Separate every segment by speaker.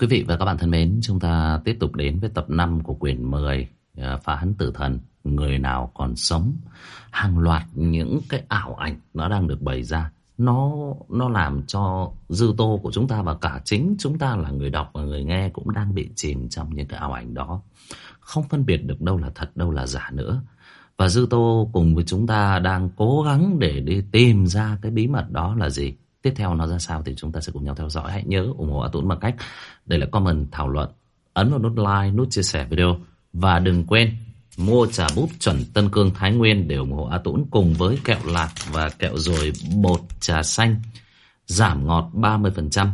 Speaker 1: Quý vị và các bạn thân mến, chúng ta tiếp tục đến với tập 5 của quyển 10 à, Phá hắn tử thần, người nào còn sống. Hàng loạt những cái ảo ảnh nó đang được bày ra. Nó nó làm cho dư tô của chúng ta và cả chính chúng ta là người đọc và người nghe cũng đang bị chìm trong những cái ảo ảnh đó. Không phân biệt được đâu là thật, đâu là giả nữa. Và Dư Tô cùng với chúng ta đang cố gắng để đi tìm ra cái bí mật đó là gì. Tiếp theo nó ra sao thì chúng ta sẽ cùng nhau theo dõi. Hãy nhớ ủng hộ A Tuấn bằng cách để lại comment thảo luận, ấn vào nút like, nút chia sẻ video. Và đừng quên mua trà bút chuẩn Tân Cương Thái Nguyên để ủng hộ A Tuấn cùng với kẹo lạc và kẹo rồi bột trà xanh giảm ngọt 30%.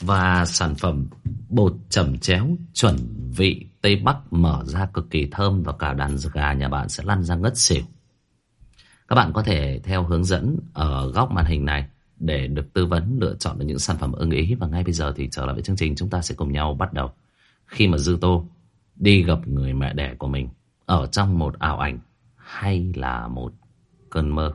Speaker 1: Và sản phẩm bột chẩm chéo chuẩn vị Tây Bắc mở ra cực kỳ thơm và cả đàn gà nhà bạn sẽ lăn ra ngất xỉu. Các bạn có thể theo hướng dẫn ở góc màn hình này để được tư vấn, lựa chọn được những sản phẩm ưng ý và ngay bây giờ thì trở lại với chương trình, chúng ta sẽ cùng nhau bắt đầu. Khi mà Dư Tô đi gặp người mẹ đẻ của mình ở trong một ảo ảnh hay là một cơn mơ.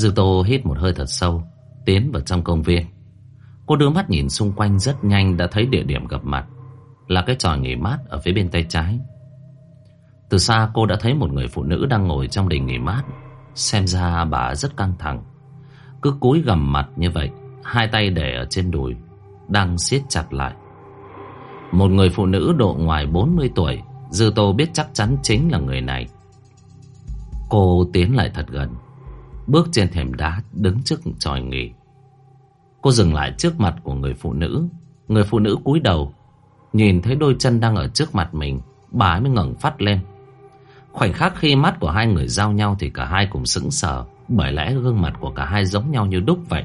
Speaker 1: Dư Tô hít một hơi thật sâu, tiến vào trong công viên. Cô đưa mắt nhìn xung quanh rất nhanh đã thấy địa điểm gặp mặt, là cái tròi nghỉ mát ở phía bên tay trái. Từ xa cô đã thấy một người phụ nữ đang ngồi trong đình nghỉ mát, xem ra bà rất căng thẳng. Cứ cúi gằm mặt như vậy, hai tay để ở trên đùi, đang siết chặt lại. Một người phụ nữ độ ngoài 40 tuổi, Dư Tô biết chắc chắn chính là người này. Cô tiến lại thật gần, Bước trên thềm đá đứng trước tròi nghỉ. Cô dừng lại trước mặt của người phụ nữ. Người phụ nữ cúi đầu, Nhìn thấy đôi chân đang ở trước mặt mình, Bà ấy mới ngẩng phát lên. Khoảnh khắc khi mắt của hai người giao nhau Thì cả hai cùng sững sờ, Bởi lẽ gương mặt của cả hai giống nhau như đúc vậy.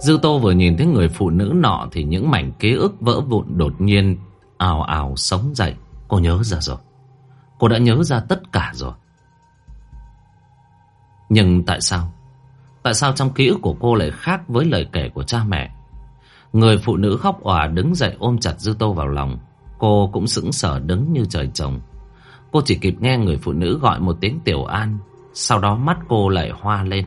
Speaker 1: Dư Tô vừa nhìn thấy người phụ nữ nọ Thì những mảnh ký ức vỡ vụn đột nhiên, ào ào sống dậy. Cô nhớ ra rồi. Cô đã nhớ ra tất cả rồi nhưng tại sao? Tại sao trong ký ức của cô lại khác với lời kể của cha mẹ? Người phụ nữ khóc òa đứng dậy ôm chặt Dư Tô vào lòng. Cô cũng sững sờ đứng như trời trồng. Cô chỉ kịp nghe người phụ nữ gọi một tiếng tiểu an. Sau đó mắt cô lại hoa lên.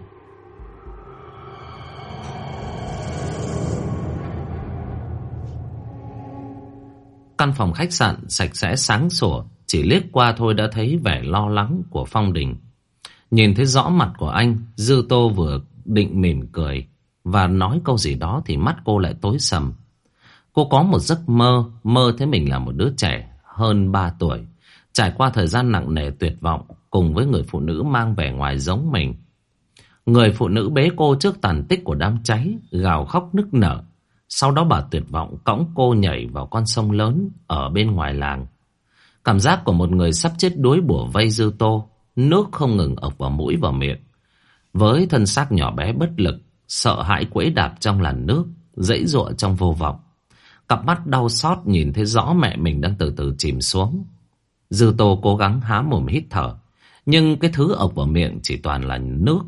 Speaker 1: Căn phòng khách sạn sạch sẽ sáng sủa. Chỉ liếc qua thôi đã thấy vẻ lo lắng của Phong Đình. Nhìn thấy rõ mặt của anh, Dư Tô vừa định mỉm cười và nói câu gì đó thì mắt cô lại tối sầm. Cô có một giấc mơ, mơ thấy mình là một đứa trẻ hơn 3 tuổi, trải qua thời gian nặng nề tuyệt vọng cùng với người phụ nữ mang vẻ ngoài giống mình. Người phụ nữ bế cô trước tàn tích của đám cháy, gào khóc nức nở. Sau đó bà tuyệt vọng cõng cô nhảy vào con sông lớn ở bên ngoài làng. Cảm giác của một người sắp chết đuối bủa vây dư tô Nước không ngừng ộc vào mũi vào miệng. Với thân xác nhỏ bé bất lực, sợ hãi quẫy đạp trong làn nước, dãy dụa trong vô vọng. Cặp mắt đau xót nhìn thấy rõ mẹ mình đang từ từ chìm xuống. Dư tô cố gắng há mồm hít thở, nhưng cái thứ ộc vào miệng chỉ toàn là nước.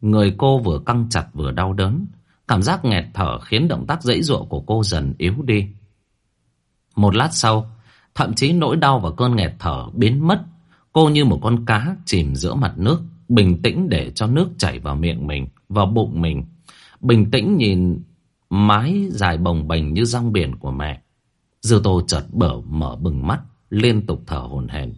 Speaker 1: Người cô vừa căng chặt vừa đau đớn, cảm giác nghẹt thở khiến động tác dãy dụa của cô dần yếu đi. Một lát sau, thậm chí nỗi đau và cơn nghẹt thở biến mất Cô như một con cá chìm giữa mặt nước, bình tĩnh để cho nước chảy vào miệng mình, vào bụng mình. Bình tĩnh nhìn mái dài bồng bềnh như rong biển của mẹ. Dư tô chợt bở mở bừng mắt, liên tục thở hổn hển.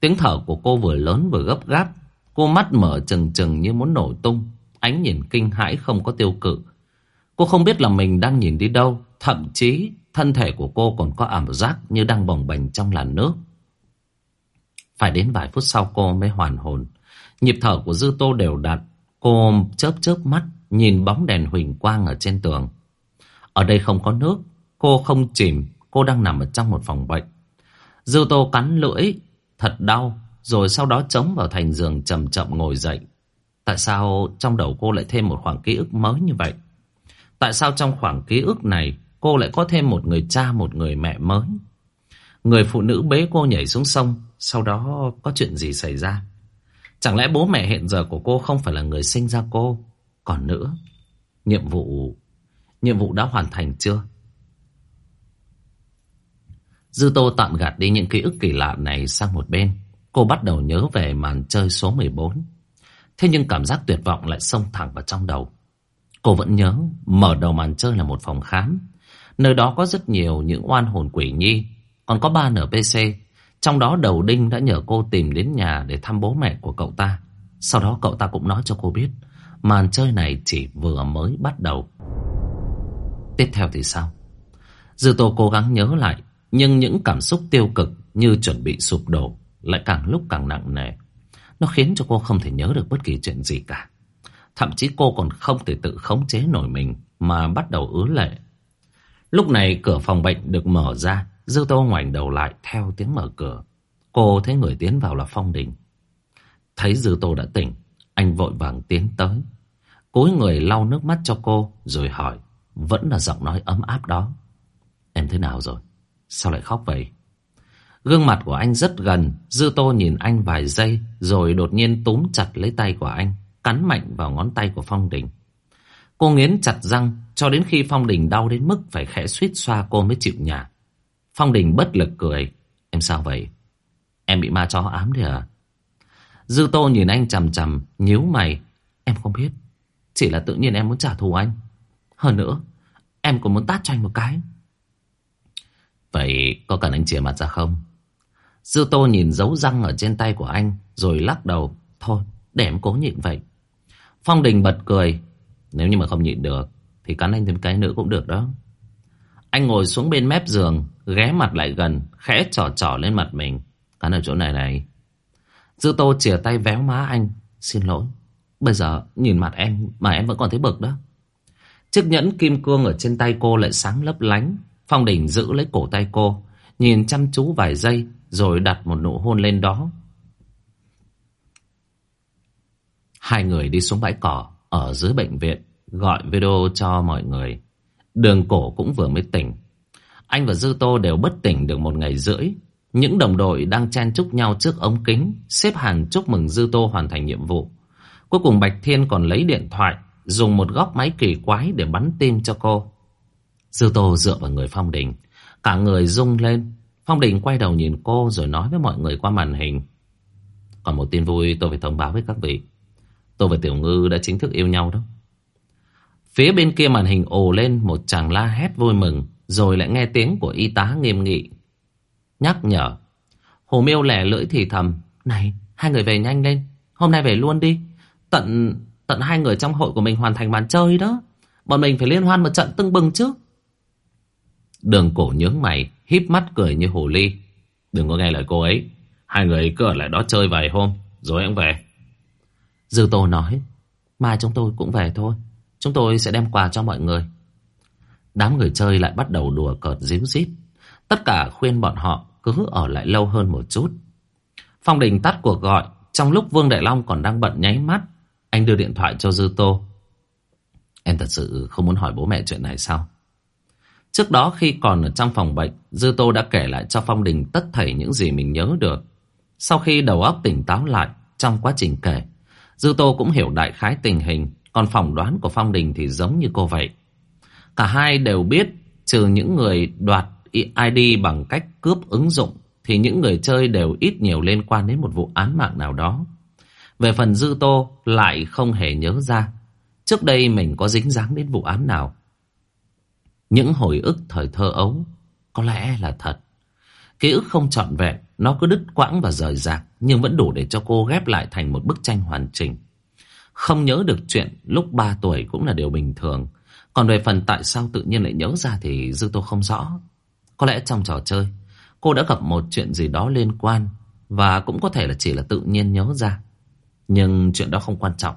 Speaker 1: Tiếng thở của cô vừa lớn vừa gấp gáp. Cô mắt mở trừng trừng như muốn nổ tung. Ánh nhìn kinh hãi không có tiêu cự. Cô không biết là mình đang nhìn đi đâu. Thậm chí thân thể của cô còn có ảo giác như đang bồng bềnh trong làn nước. Phải đến vài phút sau cô mới hoàn hồn. Nhịp thở của Dư Tô đều đặn. Cô chớp chớp mắt nhìn bóng đèn huỳnh quang ở trên tường. Ở đây không có nước. Cô không chìm. Cô đang nằm ở trong một phòng bệnh. Dư Tô cắn lưỡi. Thật đau. Rồi sau đó chống vào thành giường chậm chậm ngồi dậy. Tại sao trong đầu cô lại thêm một khoảng ký ức mới như vậy? Tại sao trong khoảng ký ức này cô lại có thêm một người cha, một người mẹ mới? Người phụ nữ bế cô nhảy xuống sông sau đó có chuyện gì xảy ra Chẳng lẽ bố mẹ hiện giờ của cô Không phải là người sinh ra cô Còn nữa, Nhiệm vụ Nhiệm vụ đã hoàn thành chưa? Dư Tô tạm gạt đi những ký ức kỳ lạ này sang một bên. Cô bắt đầu nhớ về màn chơi số 14. Thế nhưng cảm giác tuyệt vọng lại xông thẳng vào trong đầu. Cô vẫn nhớ, mở đầu màn chơi là một phòng khám. Nơi đó có rất nhiều những oan hồn quỷ nhi. Còn có ba NPC. Trong đó đầu đinh đã nhờ cô tìm đến nhà để thăm bố mẹ của cậu ta. Sau đó cậu ta cũng nói cho cô biết màn chơi này chỉ vừa mới bắt đầu. Tiếp theo thì sao? Dư Tô cố gắng nhớ lại nhưng những cảm xúc tiêu cực như chuẩn bị sụp đổ lại càng lúc càng nặng nề. Nó khiến cho cô không thể nhớ được bất kỳ chuyện gì cả. Thậm chí cô còn không thể tự khống chế nổi mình mà bắt đầu ứa lệ. Lúc này cửa phòng bệnh được mở ra, Dư Tô ngoảnh đầu lại theo tiếng mở cửa. Cô thấy người tiến vào là Phong Đình. Thấy Dư Tô đã tỉnh, anh vội vàng tiến tới. Cúi người lau nước mắt cho cô rồi hỏi, vẫn là giọng nói ấm áp đó. Em thế nào rồi? Sao lại khóc vậy? Gương mặt của anh rất gần, Dư Tô nhìn anh vài giây rồi đột nhiên túm chặt lấy tay của anh, cắn mạnh vào ngón tay của Phong Đình. Cô nghiến chặt răng cho đến khi Phong Đình đau đến mức phải khẽ suýt xoa cô mới chịu nhả. Phong Đình bất lực cười. Em sao vậy? Em bị ma chó ám đấy à? Dư Tô nhìn anh chằm chằm, nhíu mày. Em không biết. Chỉ là tự nhiên em muốn trả thù anh. Hơn nữa, em còn muốn tát cho anh một cái. Vậy có cần anh chìa mặt ra không? Dư Tô nhìn dấu răng ở trên tay của anh rồi lắc đầu. Thôi, để em cố nhịn vậy. Phong Đình bật cười. Nếu như mà không nhịn được thì cắn anh thêm cái nữa cũng được đó. Anh ngồi xuống bên mép giường, ghé mặt lại gần, khẽ trỏ trỏ lên mặt mình. Cắn ở chỗ này này. Dư Tô chìa tay véo má anh. Xin lỗi, bây giờ nhìn mặt em mà em vẫn còn thấy bực đó. Chiếc nhẫn kim cương ở trên tay cô lại sáng lấp lánh. Phong Đình giữ lấy cổ tay cô, nhìn chăm chú vài giây rồi đặt một nụ hôn lên đó. Hai người đi xuống bãi cỏ ở dưới bệnh viện, gọi video cho mọi người. Đường cổ cũng vừa mới tỉnh. Anh và Dư Tô đều bất tỉnh được một ngày rưỡi. Những đồng đội đang chen chúc nhau trước ống kính, xếp hàng chúc mừng Dư Tô hoàn thành nhiệm vụ. Cuối cùng Bạch Thiên còn lấy điện thoại, dùng một góc máy kỳ quái để bắn tim cho cô. Dư Tô dựa vào người Phong Đình, cả người rung lên. Phong Đình quay đầu nhìn cô rồi nói với mọi người qua màn hình. Còn một tin vui tôi phải thông báo với các vị. Tôi và Tiểu Ngư đã chính thức yêu nhau đó. Phía bên kia màn hình ồ lên một chàng la hét vui mừng, rồi lại nghe tiếng của y tá nghiêm nghị. Nhắc nhở. Hồ Miêu lẻ lưỡi thì thầm. Này, hai người về nhanh lên. Hôm nay về luôn đi. Tận tận hai người trong hội của mình hoàn thành màn chơi đó. Bọn mình phải liên hoan một trận tưng bừng chứ. Đường cổ nhướng mày, híp mắt cười như hồ ly. Đừng có nghe lời cô ấy. Hai người cứ ở lại đó chơi vài hôm, rồi em về. Dư Tô nói, mai chúng tôi cũng về thôi. Chúng tôi sẽ đem quà cho mọi người. Đám người chơi lại bắt đầu đùa cợt díu dít. Tất cả khuyên bọn họ cứ ở lại lâu hơn một chút. Phong Đình tắt cuộc gọi. Trong lúc Vương Đại Long còn đang bận nháy mắt, anh đưa điện thoại cho Dư Tô. Em thật sự không muốn hỏi bố mẹ chuyện này sao? Trước đó khi còn ở trong phòng bệnh, Dư Tô đã kể lại cho Phong Đình tất thảy những gì mình nhớ được. Sau khi đầu óc tỉnh táo lại trong quá trình kể, Dư Tô cũng hiểu đại khái tình hình, còn phỏng đoán của Phong Đình thì giống như cô vậy. Cả hai đều biết, trừ những người đoạt ID bằng cách cướp ứng dụng, thì những người chơi đều ít nhiều liên quan đến một vụ án mạng nào đó. Về phần Dư Tô lại không hề nhớ ra, trước đây mình có dính dáng đến vụ án nào. Những hồi ức thời thơ ấu Có lẽ là thật Ký ức không trọn vẹn Nó cứ đứt quãng và rời rạc Nhưng vẫn đủ để cho cô ghép lại thành một bức tranh hoàn chỉnh Không nhớ được chuyện Lúc 3 tuổi cũng là điều bình thường còn về phần tại sao tự nhiên lại nhớ ra Thì Dư Tô không rõ Có lẽ trong trò chơi, Cô đã gặp một chuyện gì đó liên quan Và cũng có thể là chỉ là tự nhiên nhớ ra Nhưng chuyện đó không quan trọng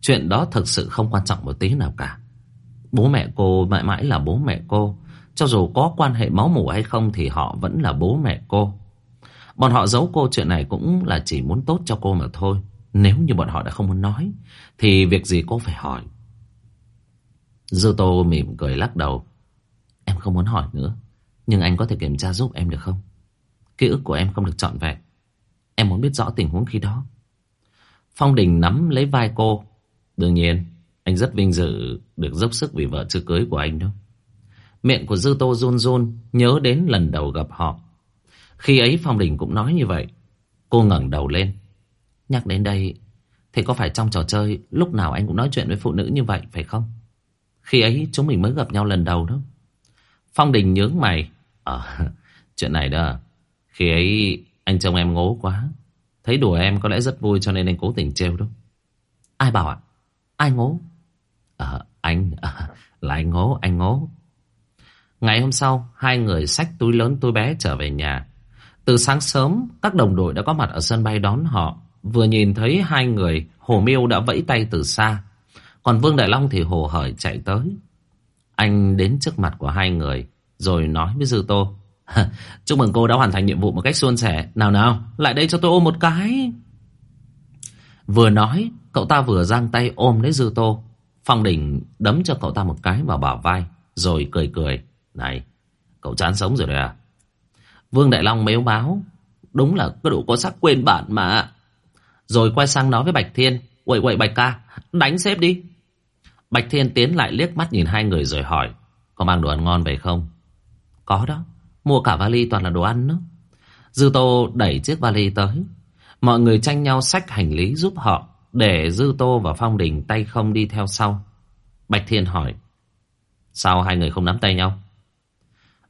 Speaker 1: Chuyện đó thực sự không quan trọng một tí nào cả Bố mẹ cô mãi mãi là bố mẹ cô. Cho dù có quan hệ máu mủ hay không thì họ vẫn là bố mẹ cô. Bọn họ giấu cô chuyện này cũng là chỉ muốn tốt cho cô mà thôi. Nếu như bọn họ đã không muốn nói, thì việc gì cô phải hỏi. Dư Tô mỉm cười lắc đầu. Em không muốn hỏi nữa. Nhưng anh có thể kiểm tra giúp em được không? Ký ức của em không được trọn vẹn. Em muốn biết rõ tình huống khi đó. Phong Đình nắm lấy vai cô. Đương nhiên, Anh rất vinh dự được dốc sức vì vợ chưa cưới của anh đó. Miệng của Dư Tô run run nhớ đến lần đầu gặp họ. Khi ấy Phong Đình cũng nói như vậy. Cô ngẩng đầu lên. Nhắc đến đây, thì có phải trong trò chơi lúc nào anh cũng nói chuyện với phụ nữ như vậy phải không? Khi ấy chúng mình mới gặp nhau lần đầu đó. Phong Đình nhướng mày. Ờ, chuyện này đó. Khi ấy anh trông em ngố quá. Thấy đùa em có lẽ rất vui cho nên anh cố tình trêu đó. Ai bảo ạ? Ai ngố? Ờ, anh, à, là anh ngố, anh ngố. Ngày hôm sau, hai người xách túi lớn túi bé trở về nhà. Từ sáng sớm, các đồng đội đã có mặt ở sân bay đón họ. Vừa nhìn thấy hai người, Hồ Miêu đã vẫy tay từ xa. Còn Vương Đại Long thì hồ hởi chạy tới. Anh đến trước mặt của hai người, rồi nói với Dư Tô. Chúc mừng cô đã hoàn thành nhiệm vụ một cách suôn sẻ. Nào nào, lại đây cho tôi ôm một cái. Vừa nói, cậu ta vừa giang tay ôm lấy Dư Tô. Phong Đình đấm cho cậu ta một cái vào bả vai, rồi cười cười. Này, cậu chán sống rồi đấy à? Vương Đại Long mếu báo. Đúng là có đủ có sắc quên bạn mà. Rồi quay sang nói với Bạch Thiên. Quậy quậy Bạch ca, đánh xếp đi. Bạch Thiên tiến lại liếc mắt nhìn hai người rồi hỏi. Có mang đồ ăn ngon về không? Có đó, mua cả vali toàn là đồ ăn nữa. Dư Tô đẩy chiếc vali tới. Mọi người tranh nhau xách hành lý giúp họ. Để Dư Tô và Phong Đình tay không đi theo sau. Bạch Thiên hỏi. Sao hai người không nắm tay nhau?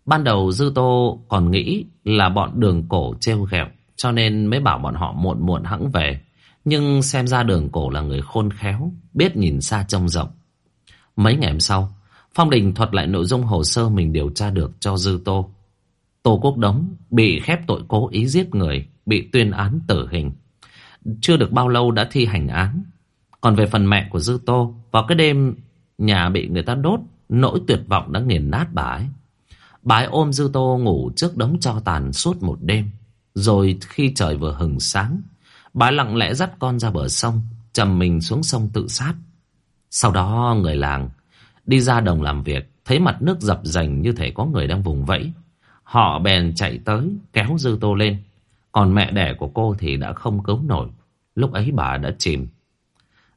Speaker 1: Ban đầu Dư Tô còn nghĩ là bọn đường cổ trêu ghẹo cho nên mới bảo bọn họ muộn muộn hãng về. Nhưng xem ra đường cổ là người khôn khéo, biết nhìn xa trông rộng. Mấy ngày hôm sau, Phong Đình thuật lại nội dung hồ sơ mình điều tra được cho Dư Tô. Tô Quốc Đống bị khép tội cố ý giết người, bị tuyên án tử hình. Chưa được bao lâu đã thi hành án. Còn về phần mẹ của Dư Tô, vào cái đêm nhà bị người ta đốt, nỗi tuyệt vọng đã nghiền nát bà ấy. Bà ấy ôm Dư Tô ngủ trước đống cho tàn suốt một đêm. Rồi khi trời vừa hừng sáng, bà lặng lẽ dắt con ra bờ sông, chầm mình xuống sông tự sát. Sau đó người làng đi ra đồng làm việc, thấy mặt nước dập dành như thể có người đang vùng vẫy. Họ bèn chạy tới, kéo Dư Tô lên. Còn mẹ đẻ của cô thì đã không cứu nổi. Lúc ấy bà đã chìm.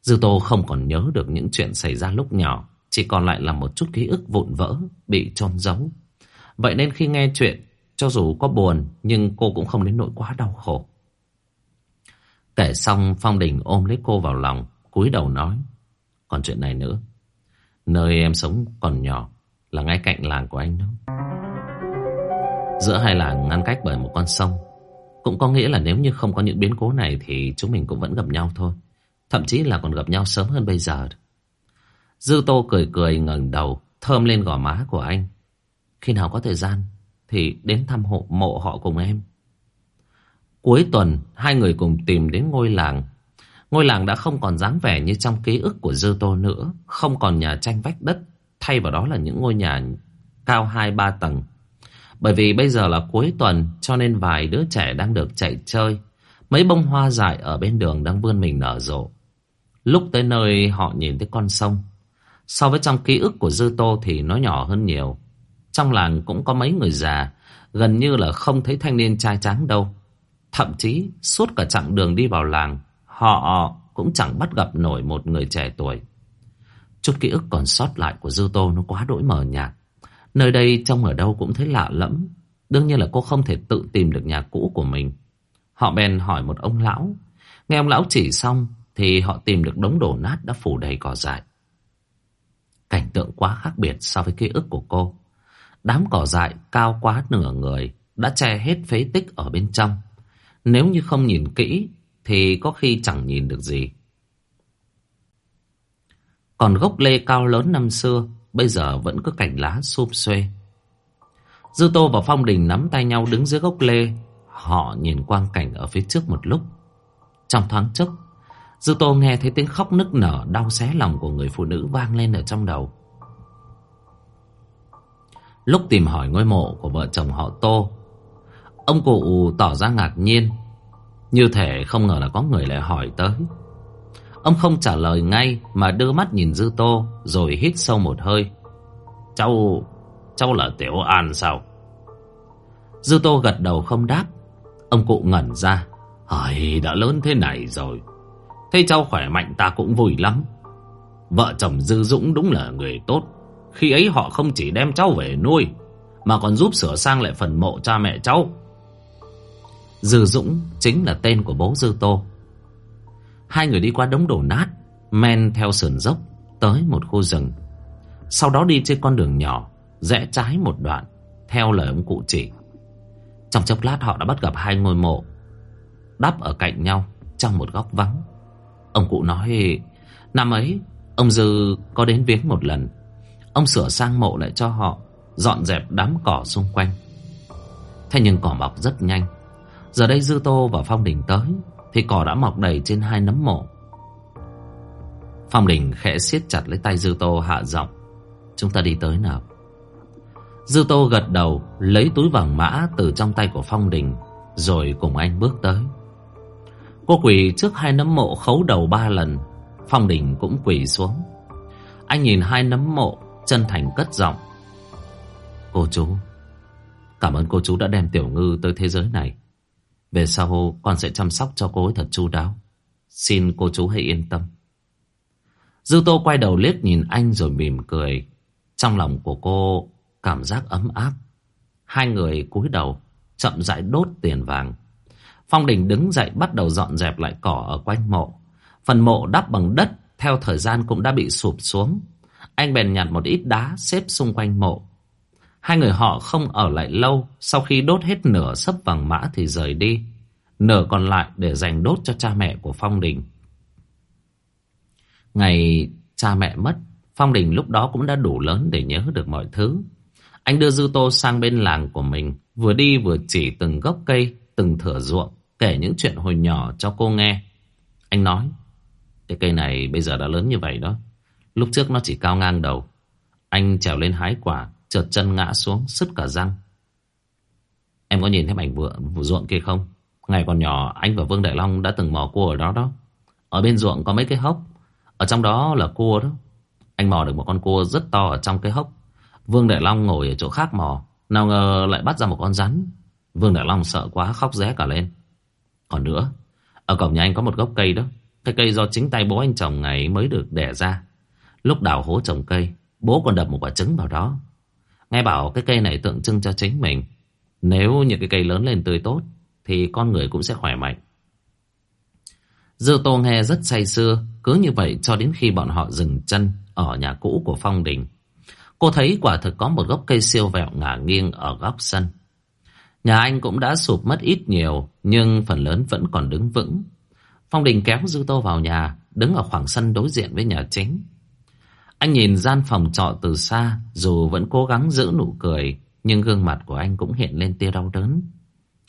Speaker 1: Dư Tô không còn nhớ được những chuyện xảy ra lúc nhỏ. Chỉ còn lại là một chút ký ức vụn vỡ, bị trôn giấu. Vậy nên khi nghe chuyện, cho dù có buồn, nhưng cô cũng không đến nỗi quá đau khổ. Kể xong, Phong Đình ôm lấy cô vào lòng, cúi đầu nói. Còn chuyện này nữa, nơi em sống còn nhỏ, là ngay cạnh làng của anh đó. Giữa hai làng ngăn cách bởi một con sông, cũng có nghĩa là nếu như không có những biến cố này thì chúng mình cũng vẫn gặp nhau thôi. Thậm chí là còn gặp nhau sớm hơn bây giờ. Dư Tô cười cười ngẩng đầu, thơm lên gò má của anh. Khi nào có thời gian thì đến thăm hộ mộ họ cùng em. Cuối tuần, hai người cùng tìm đến ngôi làng. Ngôi làng đã không còn dáng vẻ như trong ký ức của Dư Tô nữa. Không còn nhà tranh vách đất, thay vào đó là những ngôi nhà cao hai ba tầng. Bởi vì bây giờ là cuối tuần cho nên vài đứa trẻ đang được chạy chơi. Mấy bông hoa dại ở bên đường đang vươn mình nở rộ. Lúc tới nơi họ nhìn thấy con sông. So với trong ký ức của Dư Tô thì nó nhỏ hơn nhiều. Trong làng cũng có mấy người già, gần như là không thấy thanh niên trai tráng đâu. Thậm chí suốt cả chặng đường đi vào làng, họ cũng chẳng bắt gặp nổi một người trẻ tuổi. Chút ký ức còn sót lại của Dư Tô nó quá đỗi mờ nhạt. Nơi đây trông ở đâu cũng thấy lạ lẫm. Đương nhiên là cô không thể tự tìm được nhà cũ của mình. Họ bèn hỏi một ông lão. Nghe ông lão chỉ xong thì họ tìm được đống đổ nát đã phủ đầy cỏ dại. Cảnh tượng quá khác biệt so với ký ức của cô. Đám cỏ dại cao quá nửa người đã che hết phế tích ở bên trong. Nếu như không nhìn kỹ thì có khi chẳng nhìn được gì. Còn gốc lê cao lớn năm xưa bây giờ vẫn có cành lá xum xuê. Dư Tô và Phong Đình nắm tay nhau đứng dưới gốc lê. Họ nhìn quang cảnh ở phía trước một lúc. Trong thoáng chốc, Dư Tô nghe thấy tiếng khóc nức nở đau xé lòng của người phụ nữ vang lên ở trong đầu. Lúc tìm hỏi ngôi mộ của vợ chồng họ Tô Ông cụ tỏ ra ngạc nhiên như thể không ngờ là có người lại hỏi tới. Ông không trả lời ngay Mà đưa mắt nhìn Dư Tô Rồi hít sâu một hơi. Cháu Cháu là Tiểu An sao? Dư Tô gật đầu không đáp. Ông cụ ngẩn ra. Hời đã lớn thế này rồi. Thấy cháu khỏe mạnh ta cũng vui lắm. Vợ chồng Dư Dũng đúng là người tốt. Khi ấy họ không chỉ đem cháu về nuôi, Mà còn giúp sửa sang lại phần mộ cha mẹ cháu. Dư Dũng chính là tên của bố Dư Tô. Hai người đi qua đống đổ nát, Men theo sườn dốc Tới một khu rừng. Sau đó đi trên con đường nhỏ, Rẽ trái một đoạn, Theo lời ông cụ chỉ. Trong chốc lát họ đã bắt gặp hai ngôi mộ, Đắp ở cạnh nhau, Trong một góc vắng. Ông cụ nói, Năm ấy, Ông Dư có đến viếng một lần. Ông sửa sang mộ lại cho họ, Dọn dẹp đám cỏ xung quanh. Thế nhưng cỏ mọc rất nhanh Giờ đây Dư Tô và Phong Đình tới, Thì cỏ đã mọc đầy trên hai nấm mộ. Phong Đình khẽ siết chặt lấy tay Dư Tô hạ giọng, Chúng ta đi tới nào. Dư Tô gật đầu, Lấy túi vàng mã từ trong tay của Phong Đình, Rồi cùng anh bước tới. Cô quỳ trước hai nấm mộ khấu đầu ba lần, Phong Đình cũng quỳ xuống. Anh nhìn hai nấm mộ, Chân thành cất giọng, Cô chú, Cảm ơn cô chú đã đem Tiểu Ngư tới thế giới này. Về sau, con sẽ chăm sóc cho cô ấy thật chu đáo. Xin cô chú hãy yên tâm. Dư Tô quay đầu liếc nhìn anh rồi mỉm cười. Trong lòng của cô, cảm giác ấm áp. Hai người cúi đầu, Chậm rãi đốt tiền vàng. Phong Đình đứng dậy bắt đầu dọn dẹp lại cỏ ở quanh mộ. Phần mộ đắp bằng đất, theo thời gian cũng đã bị sụp xuống. Anh bèn nhặt một ít đá xếp xung quanh mộ. Hai người họ không ở lại lâu, sau khi đốt hết nửa sấp vàng mã thì rời đi. Nửa còn lại để dành đốt cho cha mẹ của Phong Đình. Ngày cha mẹ mất, Phong Đình lúc đó cũng đã đủ lớn để nhớ được mọi thứ. Anh đưa Dư Tô sang bên làng của mình, vừa đi vừa chỉ từng gốc cây, từng thửa ruộng, kể những chuyện hồi nhỏ cho cô nghe. Anh nói, cái cây này bây giờ đã lớn như vậy đó. Lúc trước nó chỉ cao ngang đầu. Anh trèo lên hái quả, trượt chân ngã xuống, sứt cả răng. Em có nhìn thấy mảnh vựa, ruộng kia không? Ngày còn nhỏ, anh và Vương Đại Long đã từng mò cua ở đó đó. Ở bên ruộng có mấy cái hốc. Ở trong đó là cua đó. Anh mò được một con cua rất to ở trong cái hốc. Vương Đại Long ngồi ở chỗ khác mò. Nào ngờ lại bắt ra một con rắn. Vương Đại Long sợ quá khóc ré cả lên. Còn nữa, ở cổng nhà anh có một gốc cây đó. Cái cây do chính tay bố anh trồng ngày mới được đẻ ra. Lúc đào hố trồng cây, bố còn đập một quả trứng vào đó. Nghe bảo cái cây này tượng trưng cho chính mình. Nếu những cái cây lớn lên tươi tốt, thì con người cũng sẽ khỏe mạnh. Dư Tô nghe rất say sưa, cứ như vậy cho đến khi bọn họ dừng chân ở nhà cũ của Phong Đình. Cô thấy quả thực có một gốc cây siêu vẹo ngả nghiêng ở góc sân. Nhà anh cũng đã sụp mất ít nhiều, nhưng phần lớn vẫn còn đứng vững. Phong Đình kéo Dư Tô vào nhà, đứng ở khoảng sân đối diện với nhà chính. Anh nhìn gian phòng trọ từ xa, dù vẫn cố gắng giữ nụ cười, nhưng gương mặt của anh cũng hiện lên tia đau đớn.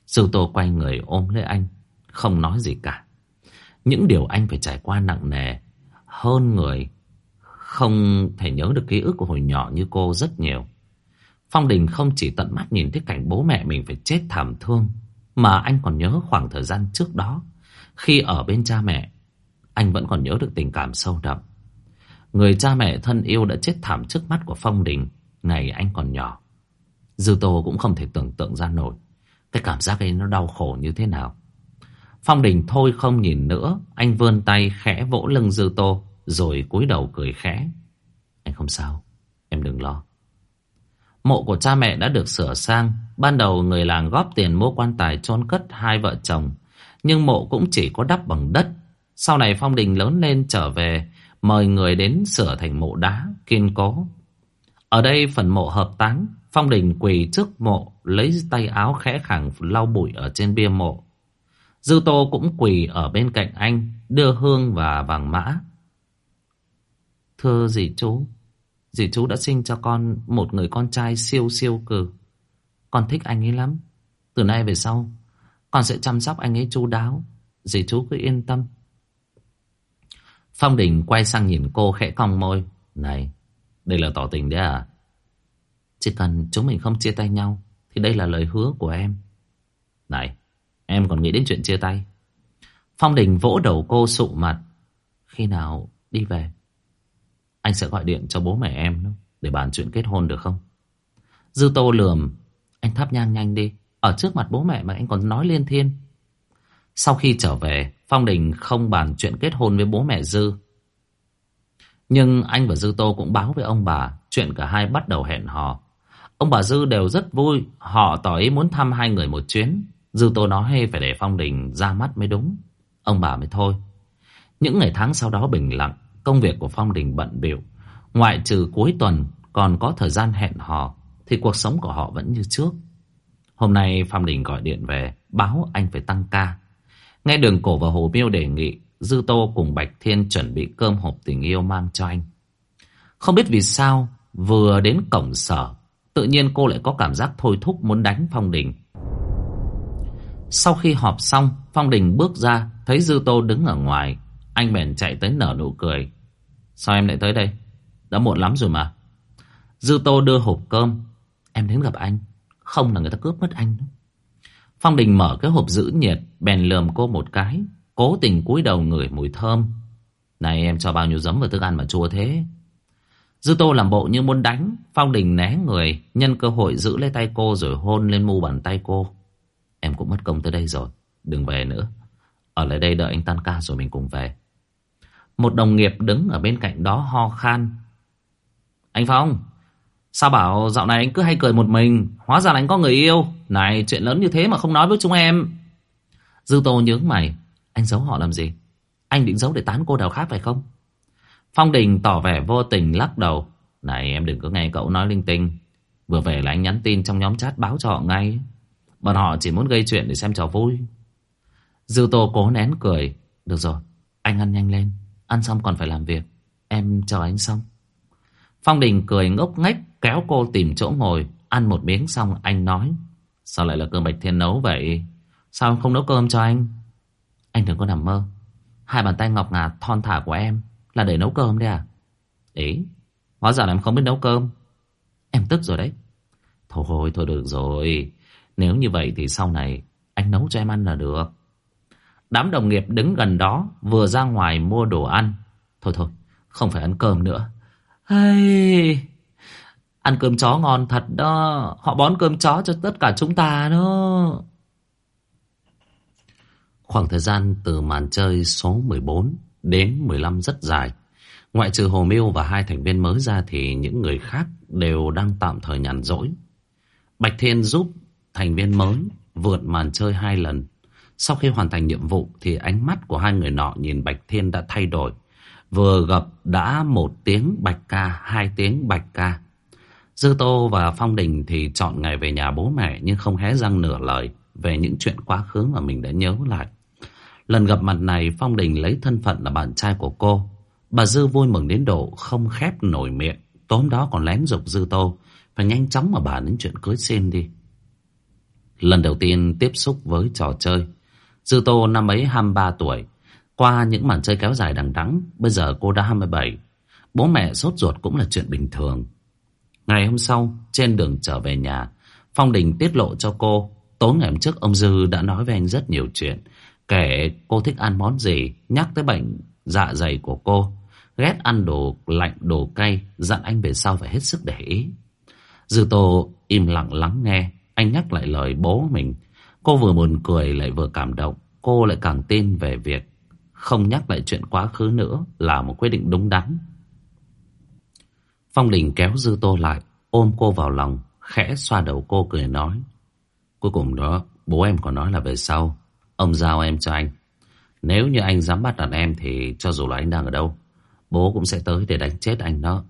Speaker 1: Sư Tô quay người ôm lấy anh, không nói gì cả. Những điều anh phải trải qua nặng nề, hơn người, không thể nhớ được ký ức của hồi nhỏ như cô rất nhiều. Phong Đình không chỉ tận mắt nhìn thấy cảnh bố mẹ mình phải chết thảm thương, mà anh còn nhớ khoảng thời gian trước đó. Khi ở bên cha mẹ, anh vẫn còn nhớ được tình cảm sâu đậm. Người cha mẹ thân yêu đã chết thảm trước mắt của Phong Đình ngày anh còn nhỏ. Dư Tô cũng không thể tưởng tượng ra nổi cái cảm giác ấy nó đau khổ như thế nào. Phong Đình thôi không nhìn nữa, anh vươn tay khẽ vỗ lưng Dư Tô rồi cúi đầu cười khẽ. Anh không sao, em đừng lo. Mộ của cha mẹ đã được sửa sang, ban đầu người làng góp tiền mua quan tài chôn cất hai vợ chồng nhưng mộ cũng chỉ có đắp bằng đất. Sau này Phong Đình lớn lên trở về, mời người đến sửa thành mộ đá, kiên cố. Ở đây phần mộ hợp táng, Phong Đình quỳ trước mộ, lấy tay áo khẽ khẳng lau bụi ở trên bia mộ. Dư Tô cũng quỳ ở bên cạnh anh, đưa hương và vàng mã. Thưa dì chú, dì chú đã sinh cho con một người con trai siêu siêu cừ. Con thích anh ấy lắm. Từ nay về sau, con sẽ chăm sóc anh ấy chu đáo Dì chú cứ yên tâm Phong Đình quay sang nhìn cô khẽ cong môi. Này, Đây là tỏ tình đấy à? Chỉ cần chúng mình không chia tay nhau, Thì đây là lời hứa của em. Này, Em còn nghĩ đến chuyện chia tay. Phong Đình vỗ đầu cô sụ mặt. Khi nào đi về? Anh sẽ gọi điện cho bố mẹ em Để bàn chuyện kết hôn được không? Dư tô lườm. Anh thắp nhang nhanh đi. Ở trước mặt bố mẹ mà anh còn nói liên thiên. Sau khi trở về Phong Đình không bàn chuyện kết hôn với bố mẹ Dư Nhưng anh và Dư Tô cũng báo với ông bà chuyện cả hai bắt đầu hẹn hò. Ông bà Dư đều rất vui, họ tỏ ý muốn thăm hai người một chuyến. Dư Tô nói phải để Phong Đình ra mắt mới đúng. Ông bà mới thôi. Những ngày tháng sau đó bình lặng, công việc của Phong Đình bận biểu. Ngoại trừ cuối tuần còn có thời gian hẹn hò, thì cuộc sống của họ vẫn như trước. Hôm nay Phong Đình gọi điện về, báo anh phải tăng ca. Nghe đường cổ và Hồ Miêu đề nghị, Dư Tô cùng Bạch Thiên chuẩn bị cơm hộp tình yêu mang cho anh. Không biết vì sao, vừa đến cổng sở, tự nhiên cô lại có cảm giác thôi thúc muốn đánh Phong Đình. Sau khi họp xong, Phong Đình bước ra, thấy Dư Tô đứng ở ngoài. Anh bèn chạy tới nở nụ cười. Sao em lại tới đây? Đã muộn lắm rồi mà. Dư Tô đưa hộp cơm. Em đến gặp anh. Không là người ta cướp mất anh. Phong Đình mở cái hộp giữ nhiệt, bèn lườm cô một cái. Cố tình cúi đầu ngửi mùi thơm. Này em cho bao nhiêu giấm vào thức ăn mà chua thế? Dư Tô làm bộ như muốn đánh. Phong Đình né người, nhân cơ hội giữ lấy tay cô rồi hôn lên mu bàn tay cô. Em cũng mất công tới đây rồi Đừng về nữa Ở lại đây đợi anh tan ca rồi mình cùng về Một đồng nghiệp đứng ở bên cạnh đó ho khan Anh Phong Sao bảo dạo này anh cứ hay cười một mình? Hóa ra là anh có người yêu. Này chuyện lớn như thế mà không nói với chúng em. Dư Tô nhướng mày. Anh giấu họ làm gì? Anh định giấu để tán cô đào khác phải không? Phong Đình tỏ vẻ vô tình lắc đầu. Này em đừng có nghe cậu nói linh tinh. Vừa về là anh nhắn tin trong nhóm chat báo cho họ ngay. Bọn họ chỉ muốn gây chuyện để xem trò vui. Dư Tô cố nén cười. Được rồi, anh ăn nhanh lên. Ăn xong còn phải làm việc. Em chờ anh xong. Phong Đình cười ngốc nghếch. Kéo cô tìm chỗ ngồi Ăn một miếng xong anh nói Sao lại là cơm Bạch Thiên nấu vậy? Sao không nấu cơm cho anh? Anh đừng có nằm mơ. Hai bàn tay ngọc ngà thon thả của em Là để nấu cơm đấy à? Ý Hóa ra là em không biết nấu cơm. Em tức rồi đấy. Thôi thôi được rồi. Nếu như vậy thì sau này anh nấu cho em ăn là được. Đám đồng nghiệp đứng gần đó vừa ra ngoài mua đồ ăn. Thôi thôi, không phải ăn cơm nữa. Hay... Ăn cơm chó ngon thật đó. Họ bón cơm chó cho tất cả chúng ta đó. Khoảng thời gian từ màn chơi số 14 đến 15 rất dài. Ngoại trừ Hồ Miêu và hai thành viên mới ra thì những người khác đều đang tạm thời nhàn rỗi. Bạch Thiên giúp thành viên mới vượt màn chơi hai lần. Sau khi hoàn thành nhiệm vụ thì ánh mắt của hai người nọ nhìn Bạch Thiên đã thay đổi. Vừa gặp đã một tiếng Bạch ca, hai tiếng Bạch ca. Dư Tô và Phong Đình thì chọn ngày về nhà bố mẹ nhưng không hé răng nửa lời về những chuyện quá khứ mà mình đã nhớ lại. Lần gặp mặt này, Phong Đình lấy thân phận là bạn trai của cô. Bà Dư vui mừng đến độ không khép nổi miệng. tóm đó còn lén dục Dư Tô. Phải nhanh chóng mà bàn đến chuyện cưới xin đi. Lần đầu tiên tiếp xúc với trò chơi, Dư Tô năm ấy 23 tuổi, Qua những màn chơi kéo dài đằng đẵng, Bây giờ cô đã 27 Bố mẹ sốt ruột cũng là chuyện bình thường Ngày hôm sau, Trên đường trở về nhà, Phong Đình tiết lộ cho cô, Tối ngày hôm trước ông Dư đã nói với anh rất nhiều chuyện, Kể cô thích ăn món gì, Nhắc tới bệnh dạ dày của cô, Ghét ăn đồ lạnh, đồ cay, Dặn anh về sau phải hết sức để ý Dư Tô im lặng lắng nghe, anh nhắc lại lời bố mình. Cô vừa buồn cười lại vừa cảm động. Cô lại càng tin về việc không nhắc lại chuyện quá khứ nữa là một quyết định đúng đắn. Phong Đình kéo Dư Tô lại, ôm cô vào lòng, khẽ xoa đầu cô cười nói. Cuối cùng đó, bố em còn nói là về sau, ông giao em cho anh. Nếu như anh dám bắt đàn em thì cho dù là anh đang ở đâu, bố cũng sẽ tới để đánh chết anh đó.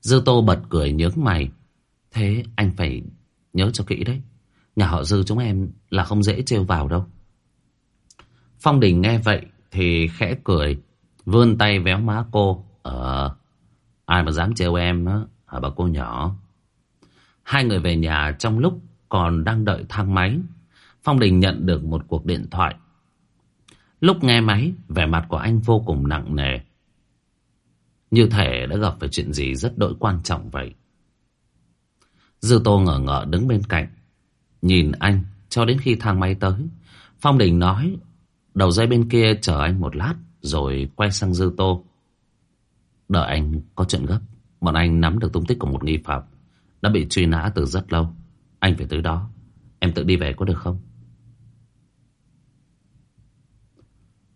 Speaker 1: Dư Tô bật cười nhướng mày. Thế anh phải Nhớ cho kỹ đấy Nhà họ dư chúng em là không dễ trêu vào đâu Phong Đình nghe vậy Thì khẽ cười Vươn tay véo má cô Ờ Ai mà dám trêu em đó Hả bà cô nhỏ Hai người về nhà trong lúc còn đang đợi thang máy, Phong Đình nhận được một cuộc điện thoại Lúc nghe máy, Vẻ mặt của anh vô cùng nặng nề Như thể đã gặp phải chuyện gì rất đỗi quan trọng vậy Dư Tô ngờ ngợ đứng bên cạnh. Nhìn anh cho đến khi thang máy tới. Phong Đình nói, đầu dây bên kia chờ anh một lát, rồi quay sang Dư Tô. Đợi anh có chuyện gấp. Bọn anh nắm được tung tích của một nghi phạm. Đã bị truy nã từ rất lâu. Anh phải tới đó. Em tự đi về có được không?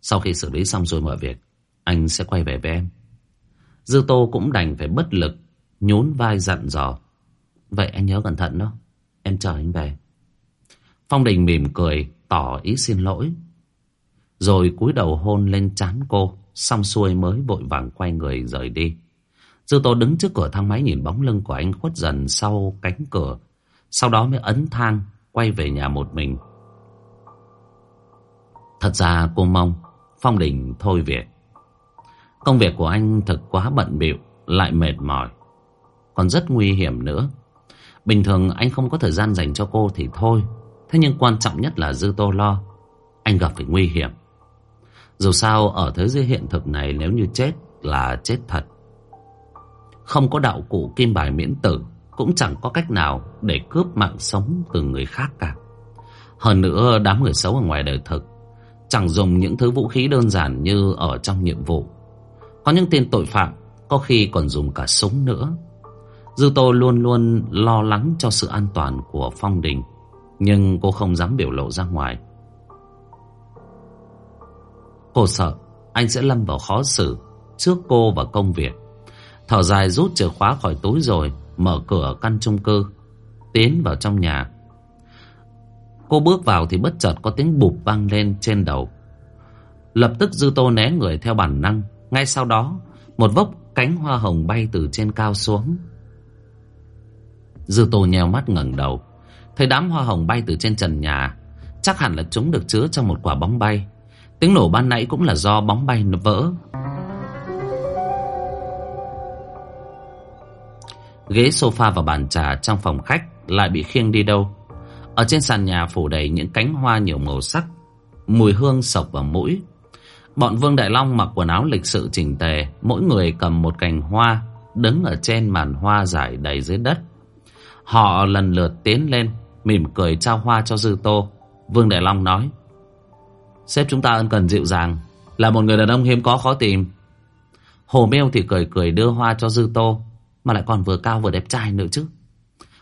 Speaker 1: Sau khi xử lý xong rồi mọi việc, anh sẽ quay về với em. Dư Tô cũng đành phải bất lực, nhún vai dặn dò. Vậy anh nhớ cẩn thận đó, em chờ anh về. Phong Đình mỉm cười, tỏ ý xin lỗi. Rồi cúi đầu hôn lên trán cô, xong xuôi mới vội vàng quay người rời đi. Dư Tô đứng trước cửa thang máy nhìn bóng lưng của anh khuất dần sau cánh cửa. Sau đó mới ấn thang, quay về nhà một mình. Thật ra cô mong Phong Đình thôi việc. Công việc của anh thật quá bận bịu lại mệt mỏi. Còn rất nguy hiểm nữa. Bình thường anh không có thời gian dành cho cô thì thôi. Thế nhưng quan trọng nhất là Dư Tô lo. Anh gặp phải nguy hiểm. Dù sao ở thế giới hiện thực này nếu như chết là chết thật. Không có đạo cụ kim bài miễn tử cũng chẳng có cách nào để cướp mạng sống từ người khác cả. Hơn nữa đám người xấu ở ngoài đời thực chẳng dùng những thứ vũ khí đơn giản như ở trong nhiệm vụ. Có những tên tội phạm có khi còn dùng cả súng nữa. Dư Tô luôn luôn lo lắng cho sự an toàn của Phong Đình, nhưng cô không dám biểu lộ ra ngoài. Cô sợ anh sẽ lâm vào khó xử trước cô và công việc. Thở dài rút chìa khóa khỏi túi rồi, mở cửa căn chung cư, tiến vào trong nhà. Cô bước vào thì bất chợt có tiếng bụp vang lên trên đầu. Lập tức Dư Tô né người theo bản năng. Ngay sau đó, một vốc cánh hoa hồng bay từ trên cao xuống. Dư Tô nheo mắt ngẩng đầu, thấy đám hoa hồng bay từ trên trần nhà. Chắc hẳn là chúng được chứa trong một quả bóng bay. Tiếng nổ ban nãy cũng là do bóng bay nó vỡ. Ghế sofa và bàn trà trong phòng khách lại bị khiêng đi đâu. Ở trên sàn nhà phủ đầy những cánh hoa nhiều màu sắc, mùi hương sộc vào mũi. Bọn Vương Đại Long mặc quần áo lịch sự chỉnh tề, mỗi người cầm một cành hoa, đứng ở trên màn hoa dài đầy dưới đất. Họ lần lượt tiến lên, mỉm cười trao hoa cho Dư Tô. Vương Đại Long nói, Sếp chúng ta ân cần dịu dàng, là một người đàn ông hiếm có khó tìm. Hồ Miêu thì cười cười đưa hoa cho Dư Tô, mà lại còn vừa cao vừa đẹp trai nữa chứ.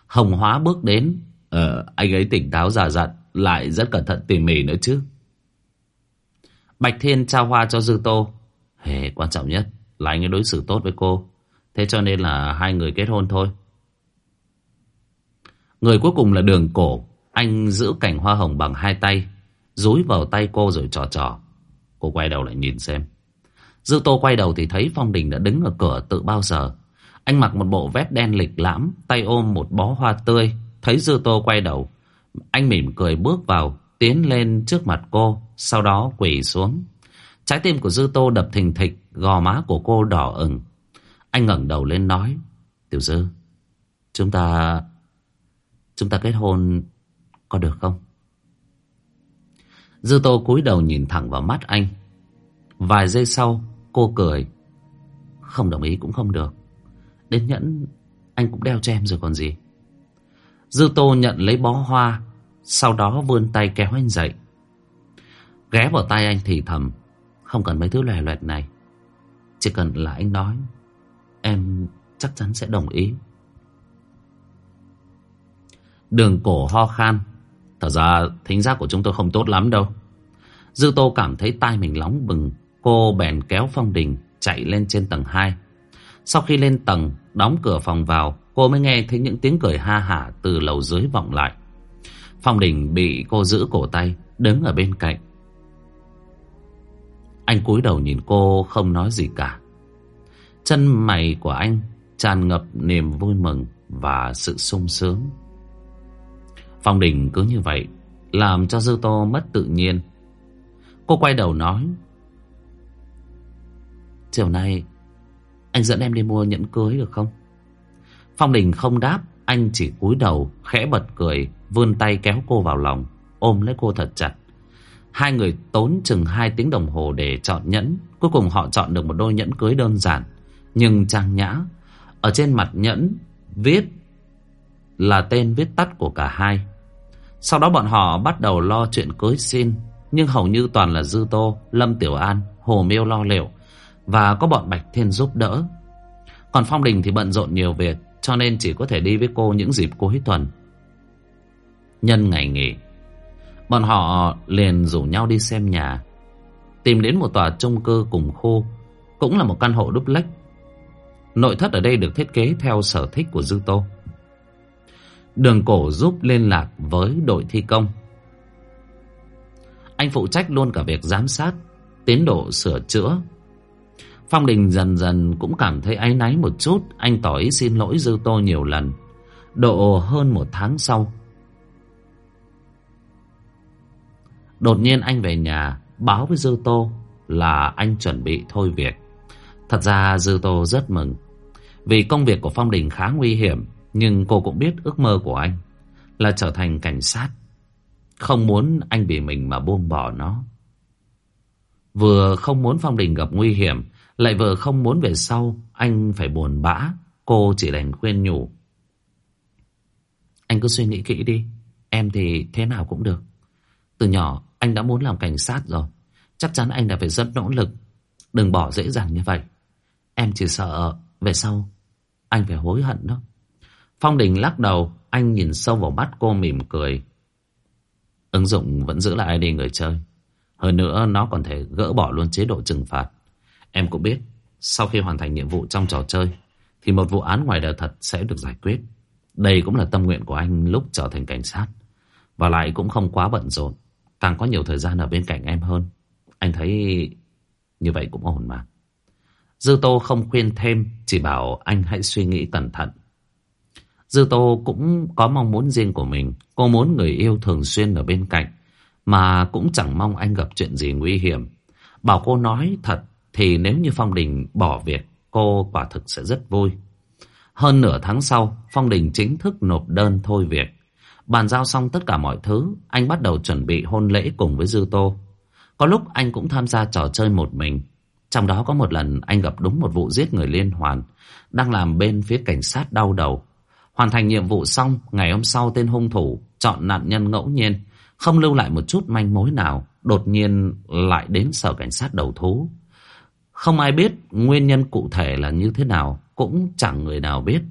Speaker 1: Hồng Hóa bước đến, Ờ, anh ấy tỉnh táo giả dặn, lại rất cẩn thận tỉ mỉ nữa chứ. Bạch Thiên trao hoa cho Dư Tô. Hề, quan trọng nhất là anh ấy đối xử tốt với cô. Thế cho nên là hai người kết hôn thôi. Người cuối cùng là đường cổ. Anh giữ cảnh hoa hồng bằng hai tay. Rúi vào tay cô rồi trò trò. Cô quay đầu lại nhìn xem. Dư Tô quay đầu thì thấy Phong Đình đã đứng ở cửa tự bao giờ. Anh mặc một bộ vest đen lịch lãm, tay ôm một bó hoa tươi. Thấy Dư Tô quay đầu, anh mỉm cười bước vào, tiến lên trước mặt cô, sau đó quỳ xuống. Trái tim của Dư Tô đập thình thịch, gò má của cô đỏ ửng. Anh ngẩng đầu lên nói, Tiểu Dư, chúng ta... Chúng ta kết hôn có được không? Dư Tô cúi đầu nhìn thẳng vào mắt anh. Vài giây sau, cô cười. Không đồng ý cũng không được. Đến nhẫn anh cũng đeo cho em rồi còn gì. Dư Tô nhận lấy bó hoa, sau đó vươn tay kéo anh dậy. Ghé vào tay anh thì thầm, không cần mấy thứ lòe loẹt này. Chỉ cần là anh nói, em chắc chắn sẽ đồng ý. Đường cổ ho khan, thật ra thính giác của chúng tôi không tốt lắm đâu. Dư Tô cảm thấy tai mình nóng bừng, cô bèn kéo Phong Đình chạy lên trên tầng 2. Sau khi lên tầng, đóng cửa phòng vào, Cô mới nghe thấy những tiếng cười ha hả từ lầu dưới vọng lại. Phong Đình bị cô giữ cổ tay, đứng ở bên cạnh. Anh cúi đầu nhìn cô không nói gì cả. Chân mày của anh tràn ngập niềm vui mừng và sự sung sướng. Phong Đình cứ như vậy, làm cho Dư Tô mất tự nhiên. Cô quay đầu nói. Chiều nay, anh dẫn em đi mua nhẫn cưới được không? Phong Đình không đáp, anh chỉ cúi đầu, khẽ bật cười, vươn tay kéo cô vào lòng, ôm lấy cô thật chặt. Hai người tốn chừng hai tiếng đồng hồ để chọn nhẫn. Cuối cùng họ chọn được một đôi nhẫn cưới đơn giản, nhưng trang nhã. Ở trên mặt nhẫn viết là tên viết tắt của cả hai. Sau đó bọn họ bắt đầu lo chuyện cưới xin, nhưng hầu như toàn là Dư Tô, Lâm Tiểu An, Hồ Miêu lo liệu và có bọn Bạch Thiên giúp đỡ. Còn Phong Đình thì bận rộn nhiều việc, cho nên chỉ có thể đi với cô những dịp cuối tuần Nhân ngày nghỉ Bọn họ liền rủ nhau đi xem nhà Tìm đến một tòa chung cư cùng khu Cũng là một căn hộ duplex lách Nội thất ở đây được thiết kế theo sở thích của Dư Tô. Đường cổ giúp liên lạc với đội thi công. Anh phụ trách luôn cả việc giám sát, tiến độ sửa chữa. Phong Đình dần dần cũng cảm thấy áy náy một chút, anh tỏ ý xin lỗi Dư Tô nhiều lần. Độ hơn một tháng sau. Đột nhiên anh về nhà, báo với Dư Tô là anh chuẩn bị thôi việc. Thật ra Dư Tô rất mừng. Vì công việc của Phong Đình khá nguy hiểm, nhưng cô cũng biết ước mơ của anh là trở thành cảnh sát. Không muốn anh vì mình mà buông bỏ nó. Vừa không muốn Phong Đình gặp nguy hiểm, lại vừa không muốn về sau anh phải buồn bã. Cô chỉ đành khuyên nhủ. Anh cứ suy nghĩ kỹ đi. Em thì thế nào cũng được. Từ nhỏ anh đã muốn làm cảnh sát rồi. Chắc chắn anh đã phải rất nỗ lực. Đừng bỏ dễ dàng như vậy. Em chỉ sợ về sau anh phải hối hận đó. Phong Đình lắc đầu, anh nhìn sâu vào mắt cô mỉm cười. Ứng dụng vẫn giữ lại ID người chơi. Hơn nữa nó còn thể gỡ bỏ luôn chế độ trừng phạt. Em cũng biết, sau khi hoàn thành nhiệm vụ trong trò chơi, thì một vụ án ngoài đời thật sẽ được giải quyết. Đây cũng là tâm nguyện của anh lúc trở thành cảnh sát. Và lại cũng không quá bận rộn, càng có nhiều thời gian ở bên cạnh em hơn. Anh thấy như vậy cũng ổn mà. Dư Tô không khuyên thêm, chỉ bảo anh hãy suy nghĩ cẩn thận. Dư Tô cũng có mong muốn riêng của mình. Cô muốn người yêu thường xuyên ở bên cạnh, mà cũng chẳng mong anh gặp chuyện gì nguy hiểm. Bảo cô nói thật thì nếu như Phong Đình bỏ việc, cô quả thực sẽ rất vui. Hơn nửa tháng sau, Phong Đình chính thức nộp đơn thôi việc. Bàn giao xong tất cả mọi thứ, anh bắt đầu chuẩn bị hôn lễ cùng với Dư Tô. Có lúc anh cũng tham gia trò chơi một mình. Trong đó có một lần anh gặp đúng một vụ giết người liên hoàn, đang làm bên phía cảnh sát đau đầu. Hoàn thành nhiệm vụ xong, ngày hôm sau tên hung thủ chọn nạn nhân ngẫu nhiên, không lưu lại một chút manh mối nào, đột nhiên lại đến sở cảnh sát đầu thú. Không ai biết nguyên nhân cụ thể là như thế nào, cũng chẳng người nào biết.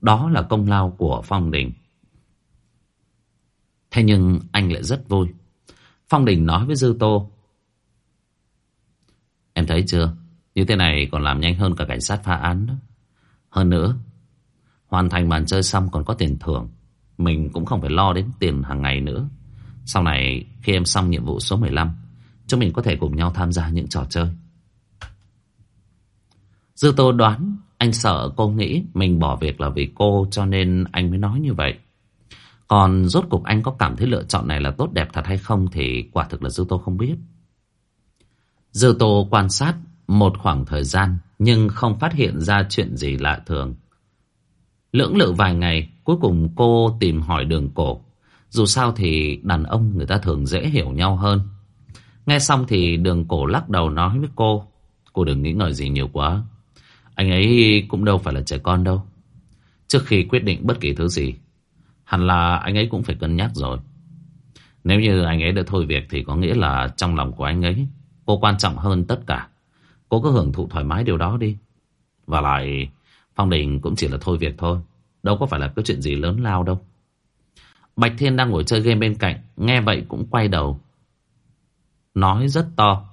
Speaker 1: Đó là công lao của Phong Đình. Thế nhưng anh lại rất vui. Phong Đình nói với Dư Tô. Em thấy chưa? Như thế này còn làm nhanh hơn cả cảnh sát phá án đó. Hơn nữa, hoàn thành màn chơi xong còn có tiền thưởng. Mình cũng không phải lo đến tiền hàng ngày nữa. Sau này, khi em xong nhiệm vụ số 15, chúng mình có thể cùng nhau tham gia những trò chơi. Dư Tô đoán anh sợ cô nghĩ mình bỏ việc là vì cô cho nên anh mới nói như vậy. Còn rốt cuộc anh có cảm thấy lựa chọn này là tốt đẹp thật hay không thì quả thực là Dư Tô không biết. Dư Tô quan sát một khoảng thời gian nhưng không phát hiện ra chuyện gì lạ thường. Lưỡng lự vài ngày, cuối cùng cô tìm hỏi đường cổ. Dù sao thì đàn ông người ta thường dễ hiểu nhau hơn. Nghe xong thì đường cổ lắc đầu nói với cô. Cô đừng nghĩ ngợi gì nhiều quá. Anh ấy cũng đâu phải là trẻ con đâu. Trước khi quyết định bất kỳ thứ gì, hẳn là anh ấy cũng phải cân nhắc rồi. Nếu như anh ấy đã thôi việc thì có nghĩa là trong lòng của anh ấy, cô quan trọng hơn tất cả. Cô cứ hưởng thụ thoải mái điều đó đi. Và lại, Phong Đình cũng chỉ là thôi việc thôi. Đâu có phải là cái chuyện gì lớn lao đâu. Bạch Thiên đang ngồi chơi game bên cạnh, nghe vậy cũng quay đầu. Nói rất to.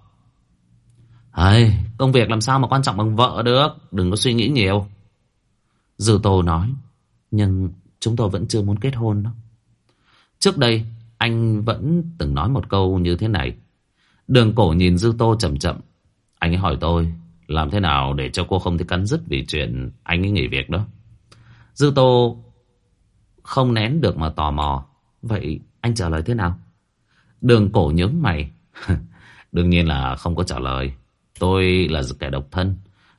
Speaker 1: Ây, công việc làm sao mà quan trọng bằng vợ được, đừng có suy nghĩ nhiều. Dư Tô nói, nhưng chúng tôi vẫn chưa muốn kết hôn đó. Trước đây, anh vẫn từng nói một câu như thế này. Đường cổ nhìn Dư Tô chậm chậm. Anh ấy hỏi tôi, làm thế nào để cho cô không thể cắn dứt vì chuyện anh ấy nghỉ việc đó. Dư Tô không nén được mà tò mò. Vậy anh trả lời thế nào? Đường cổ nhướng mày. Đương nhiên là không có trả lời. Tôi là kẻ độc thân.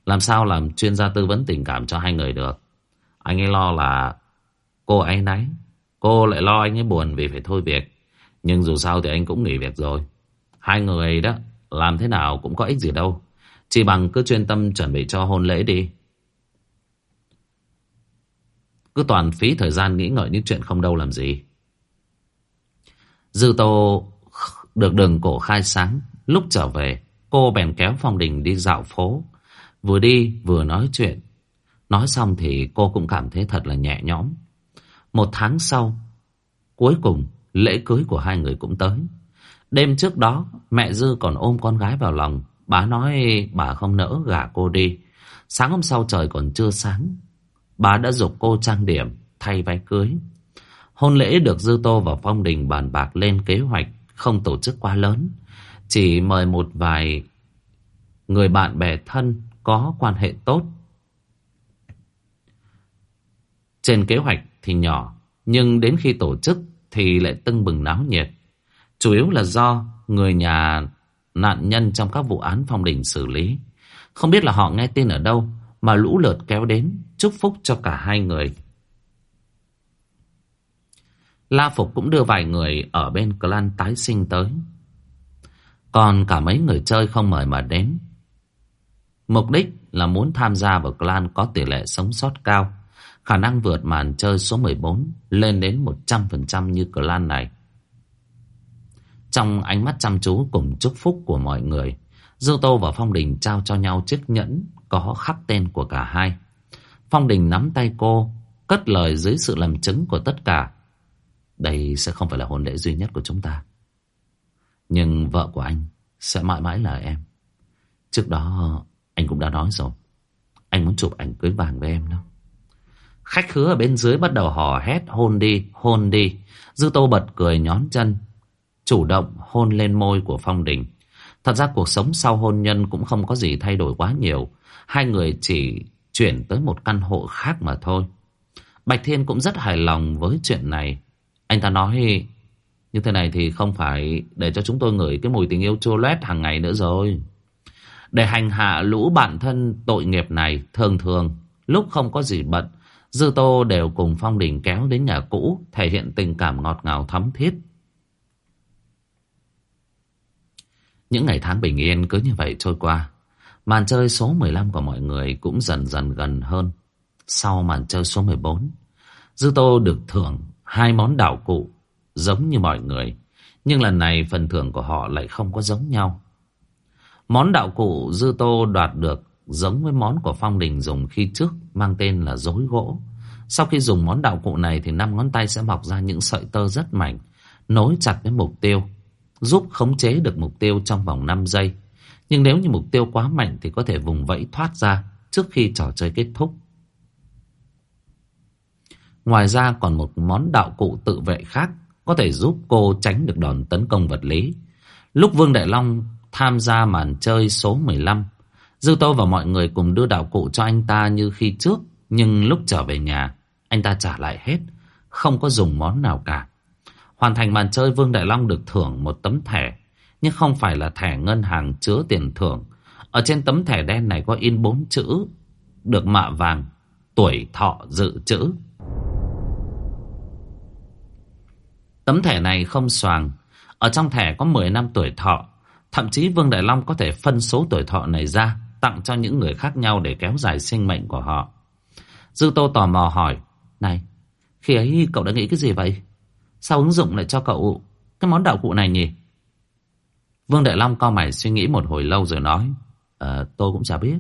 Speaker 1: Làm sao làm chuyên gia tư vấn tình cảm cho hai người được. Anh ấy lo là cô ấy nấy. Cô lại lo anh ấy buồn vì phải thôi việc. Nhưng dù sao thì anh cũng nghỉ việc rồi. Hai người đó, làm thế nào cũng có ích gì đâu. Chỉ bằng cứ chuyên tâm chuẩn bị cho hôn lễ đi. Cứ toàn phí thời gian nghĩ ngợi những chuyện không đâu làm gì. Dư Tô được đường cổ khai sáng. Lúc trở về, cô bèn kéo Phong Đình đi dạo phố. Vừa đi vừa nói chuyện. Nói xong thì cô cũng cảm thấy thật là nhẹ nhõm. Một tháng sau, cuối cùng lễ cưới của hai người cũng tới. Đêm trước đó, mẹ Dư còn ôm con gái vào lòng. Bà nói bà không nỡ gả cô đi. Sáng hôm sau trời còn chưa sáng, Bà đã dục cô trang điểm, Thay váy cưới. Hôn lễ được Dư Tô và Phong Đình bàn bạc lên kế hoạch Không tổ chức quá lớn. Chỉ mời một vài Người bạn bè thân Có quan hệ tốt. Trên kế hoạch thì nhỏ, Nhưng đến khi tổ chức Thì lại tưng bừng náo nhiệt. Chủ yếu là do người nhà nạn nhân trong các vụ án phong đình xử lý. Không biết là họ nghe tin ở đâu mà lũ lượt kéo đến chúc phúc cho cả hai người. La Phục cũng đưa vài người ở bên clan tái sinh tới. Còn cả mấy người chơi không mời mà đến. Mục đích là muốn tham gia vào clan có tỷ lệ sống sót cao. Khả năng vượt màn chơi số 14 lên đến 100% như clan này. Trong ánh mắt chăm chú cùng chúc phúc của mọi người, Dư Tô và Phong Đình trao cho nhau chiếc nhẫn có khắc tên của cả hai. Phong Đình nắm tay cô, cất lời dưới sự làm chứng của tất cả. Đây sẽ không phải là hôn lễ duy nhất của chúng ta. Nhưng vợ của anh sẽ mãi mãi là em. Trước đó anh cũng đã nói rồi. Anh muốn chụp ảnh cưới vàng với em đâu. Khách khứa ở bên dưới bắt đầu hò hét hôn đi, hôn đi. Dư Tô bật cười nhón chân, chủ động hôn lên môi của Phong Đình. Thật ra cuộc sống sau hôn nhân cũng không có gì thay đổi quá nhiều. Hai người chỉ chuyển tới một căn hộ khác mà thôi. Bạch Thiên cũng rất hài lòng với chuyện này. Anh ta nói, như thế này thì không phải để cho chúng tôi ngửi cái mùi tình yêu chua lét hàng ngày nữa rồi. Để hành hạ lũ bạn thân tội nghiệp này, thường thường, lúc không có gì bận, Dư Tô đều cùng Phong Đình kéo đến nhà cũ, thể hiện tình cảm ngọt ngào thắm thiết. Những ngày tháng bình yên cứ như vậy trôi qua. Màn chơi số 15 của mọi người cũng dần dần gần hơn. Sau màn chơi số 14, Dư Tô được thưởng hai món đạo cụ giống như mọi người. Nhưng lần này phần thưởng của họ lại không có giống nhau. Món đạo cụ Dư Tô đoạt được giống với món của Phong Đình dùng khi trước mang tên là dối gỗ. Sau khi dùng món đạo cụ này thì năm ngón tay sẽ mọc ra những sợi tơ rất mảnh, nối chặt với mục tiêu giúp khống chế được mục tiêu trong vòng 5 giây. Nhưng nếu như mục tiêu quá mạnh thì có thể vùng vẫy thoát ra trước khi trò chơi kết thúc. Ngoài ra còn một món đạo cụ tự vệ khác có thể giúp cô tránh được đòn tấn công vật lý. Lúc Vương Đại Long tham gia màn chơi số 15, Dư Tô và mọi người cùng đưa đạo cụ cho anh ta như khi trước, nhưng lúc trở về nhà, anh ta trả lại hết, không có dùng món nào cả. Hoàn thành màn chơi Vương Đại Long được thưởng một tấm thẻ Nhưng không phải là thẻ ngân hàng chứa tiền thưởng. Ở trên tấm thẻ đen này có in bốn chữ Được mạ vàng Tuổi thọ dự trữ. Tấm thẻ này không xoàng Ở trong thẻ có 10 năm tuổi thọ. Thậm chí Vương Đại Long có thể phân số tuổi thọ này ra Tặng cho những người khác nhau để kéo dài sinh mệnh của họ. Dư Tô tò mò hỏi Này, khi ấy cậu đã nghĩ cái gì vậy? Sao ứng dụng lại cho cậu cái món đạo cụ này nhỉ? Vương Đại Long co mày suy nghĩ một hồi lâu rồi nói. à, tôi cũng chả biết.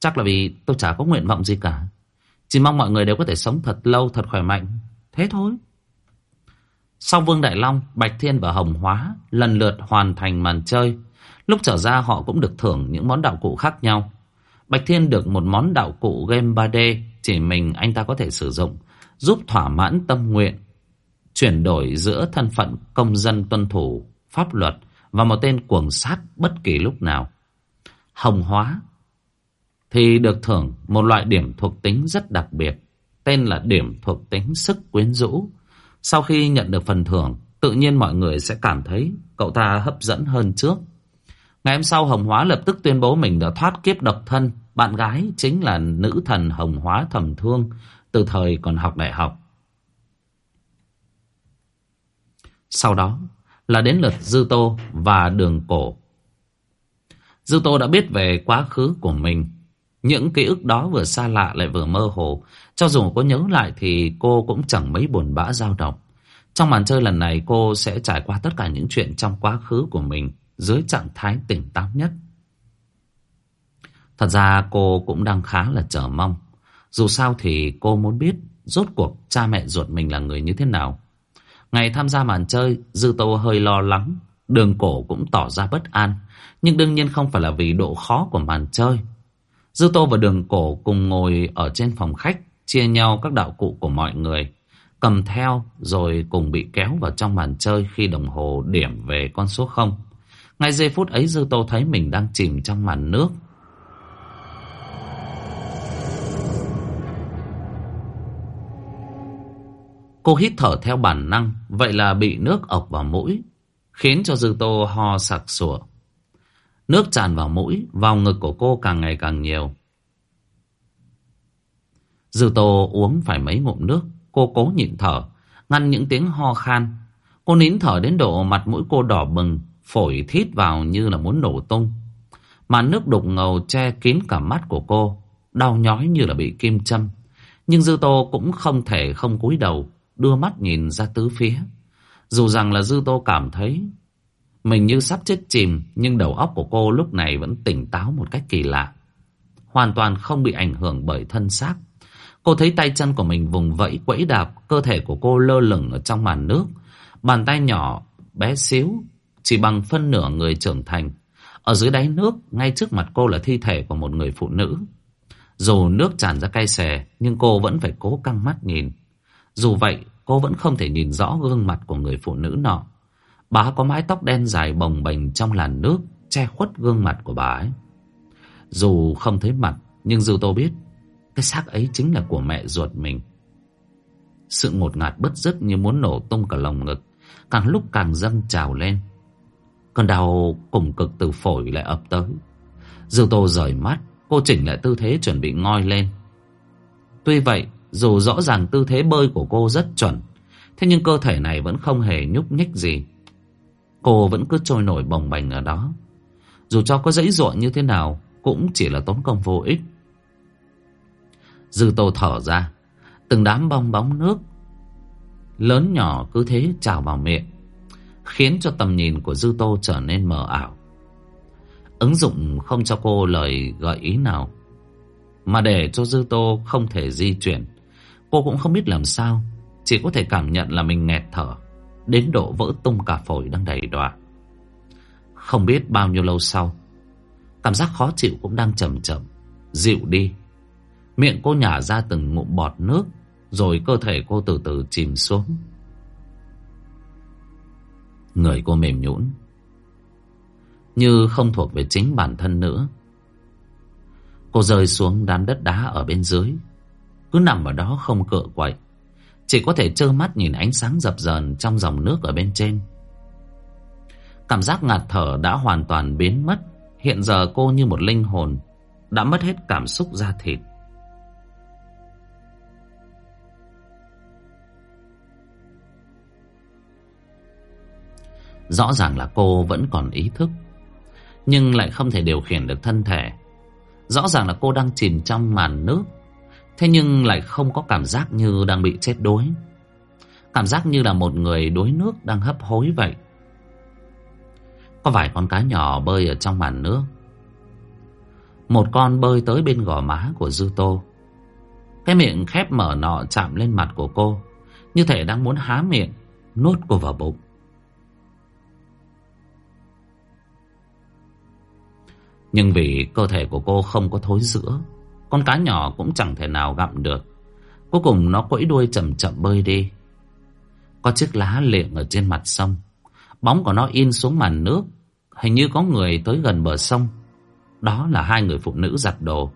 Speaker 1: Chắc là vì tôi chả có nguyện vọng gì cả. Chỉ mong mọi người đều có thể sống thật lâu, thật khỏe mạnh. Thế thôi. Sau Vương Đại Long, Bạch Thiên và Hồng Hóa lần lượt hoàn thành màn chơi. Lúc trở ra họ cũng được thưởng những món đạo cụ khác nhau. Bạch Thiên được một món đạo cụ game 3D chỉ mình anh ta có thể sử dụng, giúp thỏa mãn tâm nguyện chuyển đổi giữa thân phận công dân tuân thủ pháp luật và một tên cuồng sát bất kỳ lúc nào. Hồng hóa thì được thưởng một loại điểm thuộc tính rất đặc biệt, tên là điểm thuộc tính sức quyến rũ. Sau khi nhận được phần thưởng, tự nhiên mọi người sẽ cảm thấy cậu ta hấp dẫn hơn trước. Ngày hôm sau Hồng Hóa lập tức tuyên bố mình đã thoát kiếp độc thân, bạn gái chính là nữ thần Hồng Hóa thầm thương từ thời còn học đại học. Sau đó là đến lượt Dư Tô và Đường Cổ. Dư Tô đã biết về quá khứ của mình. Những ký ức đó vừa xa lạ lại vừa mơ hồ. Cho dù có nhớ lại thì cô cũng chẳng mấy buồn bã dao động. Trong màn chơi lần này, cô sẽ trải qua tất cả những chuyện trong quá khứ của mình dưới trạng thái tỉnh táo nhất. Thật ra cô cũng đang khá là chờ mong. Dù sao thì cô muốn biết rốt cuộc cha mẹ ruột mình là người như thế nào. Ngày tham gia màn chơi, Dư Tô hơi lo lắng. Đường cổ cũng tỏ ra bất an. Nhưng đương nhiên không phải là vì độ khó của màn chơi. Dư Tô và Đường Cổ cùng ngồi ở trên phòng khách, chia nhau các đạo cụ của mọi người, cầm theo rồi cùng bị kéo vào trong màn chơi khi đồng hồ điểm về con số 0. Ngay giây phút ấy Dư Tô thấy mình đang chìm trong màn nước. Cô hít thở theo bản năng, vậy là bị nước ọc vào mũi, khiến cho Dư Tô ho sặc sủa. Nước tràn vào mũi, vào ngực của cô càng ngày càng nhiều. Dư Tô uống phải mấy ngụm nước, cô cố nhịn thở, ngăn những tiếng ho khan. Cô nín thở đến độ mặt mũi cô đỏ bừng, phổi thít vào như là muốn nổ tung. Mà nước đục ngầu che kín cả mắt của cô, đau nhói như là bị kim châm. Nhưng Dư Tô cũng không thể không cúi đầu, đưa mắt nhìn ra tứ phía. Dù rằng là Dư Tô cảm thấy mình như sắp chết chìm, nhưng đầu óc của cô lúc này vẫn tỉnh táo một cách kỳ lạ. Hoàn toàn không bị ảnh hưởng bởi thân xác. Cô thấy tay chân của mình vùng vẫy quẫy đạp, cơ thể của cô lơ lửng ở trong màn nước. Bàn tay nhỏ, bé xíu, chỉ bằng phân nửa người trưởng thành. Ở dưới đáy nước, ngay trước mặt cô là thi thể của một người phụ nữ. Dù nước tràn ra cay xè, nhưng cô vẫn phải cố căng mắt nhìn. Dù vậy, cô vẫn không thể nhìn rõ gương mặt của người phụ nữ nọ. Bà có mái tóc đen dài bồng bềnh trong làn nước, che khuất gương mặt của bà ấy. Dù không thấy mặt, nhưng dù Tô biết, cái xác ấy chính là của mẹ ruột mình. Sự ngột ngạt bất dứt như muốn nổ tung cả lồng ngực, càng lúc càng dâng trào lên. Cơn đau cùng cực từ phổi lại ập tới. Dư Tô rời mắt, cô chỉnh lại tư thế chuẩn bị ngoi lên. Tuy vậy, dù rõ ràng tư thế bơi của cô rất chuẩn, Thế nhưng cơ thể này vẫn không hề nhúc nhích gì. Cô vẫn cứ trôi nổi bồng bềnh ở đó. Dù cho có dãy ruộng như thế nào, Cũng chỉ là tốn công vô ích. Dư tô thở ra, Từng đám bong bóng nước Lớn nhỏ cứ thế trào vào miệng, Khiến cho tầm nhìn của Dư tô trở nên mờ ảo. Ứng dụng không cho cô lời gợi ý nào, Mà để cho Dư tô không thể di chuyển. Cô cũng không biết làm sao, Chỉ có thể cảm nhận là mình nghẹt thở, Đến độ vỡ tung cả phổi đang đầy đọa. Không biết bao nhiêu lâu sau, Cảm giác khó chịu cũng đang chậm chậm, Dịu đi. Miệng cô nhả ra từng ngụm bọt nước, Rồi cơ thể cô từ từ chìm xuống. Người cô mềm nhũn, Như không thuộc về chính bản thân nữa. Cô rơi xuống đám đất đá ở bên dưới cứ nằm ở đó không cựa quậy. Chỉ có thể trơ mắt nhìn ánh sáng dập dờn Trong dòng nước ở bên trên. Cảm giác ngạt thở đã hoàn toàn biến mất. Hiện giờ cô như một linh hồn, Đã mất hết cảm xúc da thịt. Rõ ràng là cô vẫn còn ý thức, Nhưng lại không thể điều khiển được thân thể. Rõ ràng là cô đang chìm trong màn nước. Thế nhưng lại không có cảm giác như đang bị chết đuối. Cảm giác như là một người đuối nước đang hấp hối vậy. Có vài con cá nhỏ bơi ở trong màn nước. Một con bơi tới bên gò má của Dư Tô. Cái miệng khép mở nọ chạm lên mặt của cô, Như thể đang muốn há miệng, Nuốt cô vào bụng. Nhưng vì cơ thể của cô không có thối giữa con cá nhỏ cũng chẳng thể nào gặm được. Cuối cùng nó quẫy đuôi chậm chậm bơi đi. Có chiếc lá liệng ở trên mặt sông. Bóng của nó in xuống màn nước. Hình như có người tới gần bờ sông. Đó là hai người phụ nữ giặt đồ.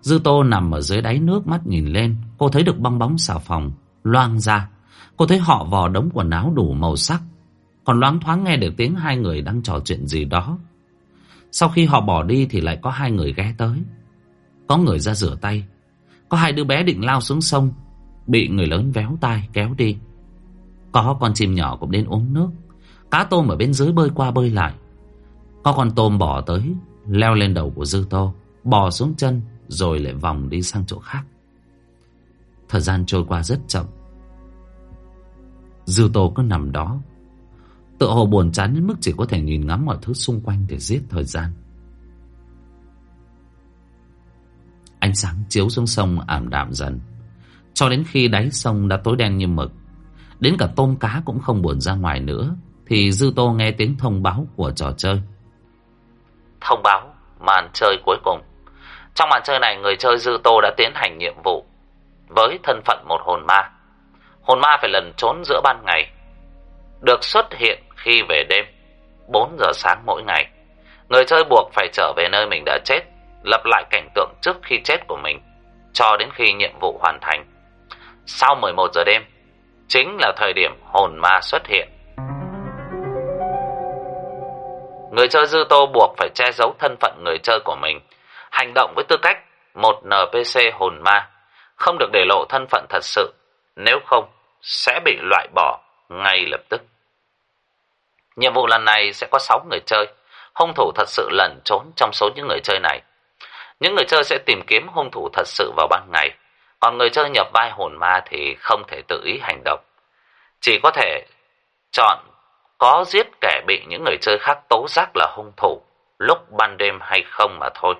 Speaker 1: Dư tô nằm ở dưới đáy nước mắt nhìn lên. Cô thấy được bong bóng xà phòng, Loang ra. Cô thấy họ vò đống quần áo đủ màu sắc. Còn loáng thoáng nghe được tiếng hai người đang trò chuyện gì đó. Sau khi họ bỏ đi thì lại có hai người ghé tới có người ra rửa tay. Có hai đứa bé định lao xuống sông, Bị người lớn véo tai kéo đi. Có con chim nhỏ cũng đến uống nước. Cá tôm ở bên dưới bơi qua bơi lại. Có con tôm bỏ tới, Leo lên đầu của Dư Tô, Bò xuống chân, Rồi lại vòng đi sang chỗ khác. Thời gian trôi qua rất chậm. Dư Tô cứ nằm đó. Tự hồ buồn chán đến mức chỉ có thể nhìn ngắm mọi thứ xung quanh để giết thời gian. Ánh sáng chiếu xuống sông ảm đạm dần Cho đến khi đáy sông đã tối đen như mực Đến cả tôm cá cũng không buồn ra ngoài nữa Thì Dư Tô nghe tiếng thông báo của trò chơi Thông báo màn chơi cuối cùng Trong màn chơi này, người chơi Dư Tô đã tiến hành nhiệm vụ với thân phận một hồn ma. Hồn ma phải lần trốn giữa ban ngày, được xuất hiện khi về đêm, 4 giờ sáng mỗi ngày. Người chơi buộc phải trở về nơi mình đã chết, lặp lại cảnh tượng trước khi chết của mình, cho đến khi nhiệm vụ hoàn thành. Sau 11 giờ đêm, chính là thời điểm hồn ma xuất hiện. Người chơi dư tô buộc phải che giấu thân phận người chơi của mình, hành động với tư cách một NPC hồn ma, không được để lộ thân phận thật sự, nếu không sẽ bị loại bỏ ngay lập tức. Nhiệm vụ lần này sẽ có 6 người chơi, hung thủ thật sự lẩn trốn trong số những người chơi này. Những người chơi sẽ tìm kiếm hung thủ thật sự vào ban ngày, còn người chơi nhập vai hồn ma thì không thể tự ý hành động. Chỉ có thể chọn có giết kẻ bị những người chơi khác tố giác là hung thủ lúc ban đêm hay không mà thôi.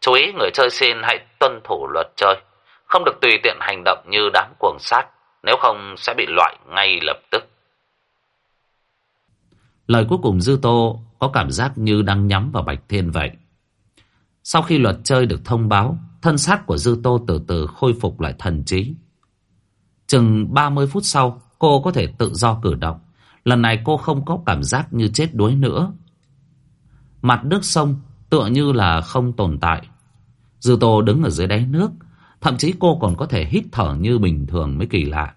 Speaker 1: Chú ý người chơi xin hãy tuân thủ luật chơi, không được tùy tiện hành động như đám cuồng sát, nếu không sẽ bị loại ngay lập tức.
Speaker 2: Lời cuối cùng Dư Tô có cảm giác như đang nhắm vào Bạch Thiên vậy. Sau khi luật chơi được thông báo, thân xác của Dư Tô từ từ khôi phục lại thần trí. Chừng 30 phút sau, cô có thể tự do cử động. Lần này cô không có cảm giác như chết đuối nữa. Mặt nước sông tựa như là không tồn tại. Dư Tô đứng ở dưới đáy nước, thậm chí cô còn có thể hít thở như bình thường mới kỳ lạ.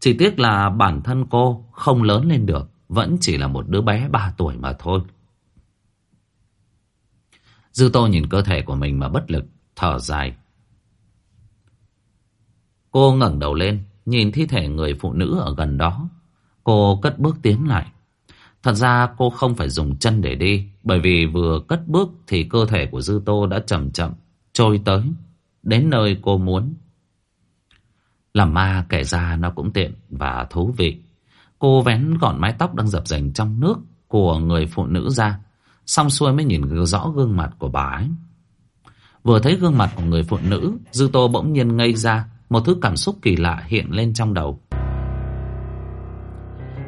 Speaker 2: Chỉ tiếc là bản thân cô không lớn lên được, vẫn chỉ là một đứa bé 3 tuổi mà thôi. Dư Tô nhìn cơ thể của mình mà bất lực, thở dài. Cô ngẩng đầu lên, nhìn thi thể người phụ nữ ở gần đó. Cô cất bước tiến lại. Thật ra cô không phải dùng chân để đi, bởi vì vừa cất bước thì cơ thể của Dư Tô đã chậm chậm trôi tới, đến nơi cô muốn. Làm ma kể ra nó cũng tiện và thú vị. Cô vén gọn mái tóc đang dập dành trong nước của người phụ nữ ra, xong xuôi mới nhìn rõ gương mặt của bà ấy. Vừa thấy gương mặt của người phụ nữ, Dư Tô bỗng nhiên ngây ra, một thứ cảm xúc kỳ lạ hiện lên trong đầu.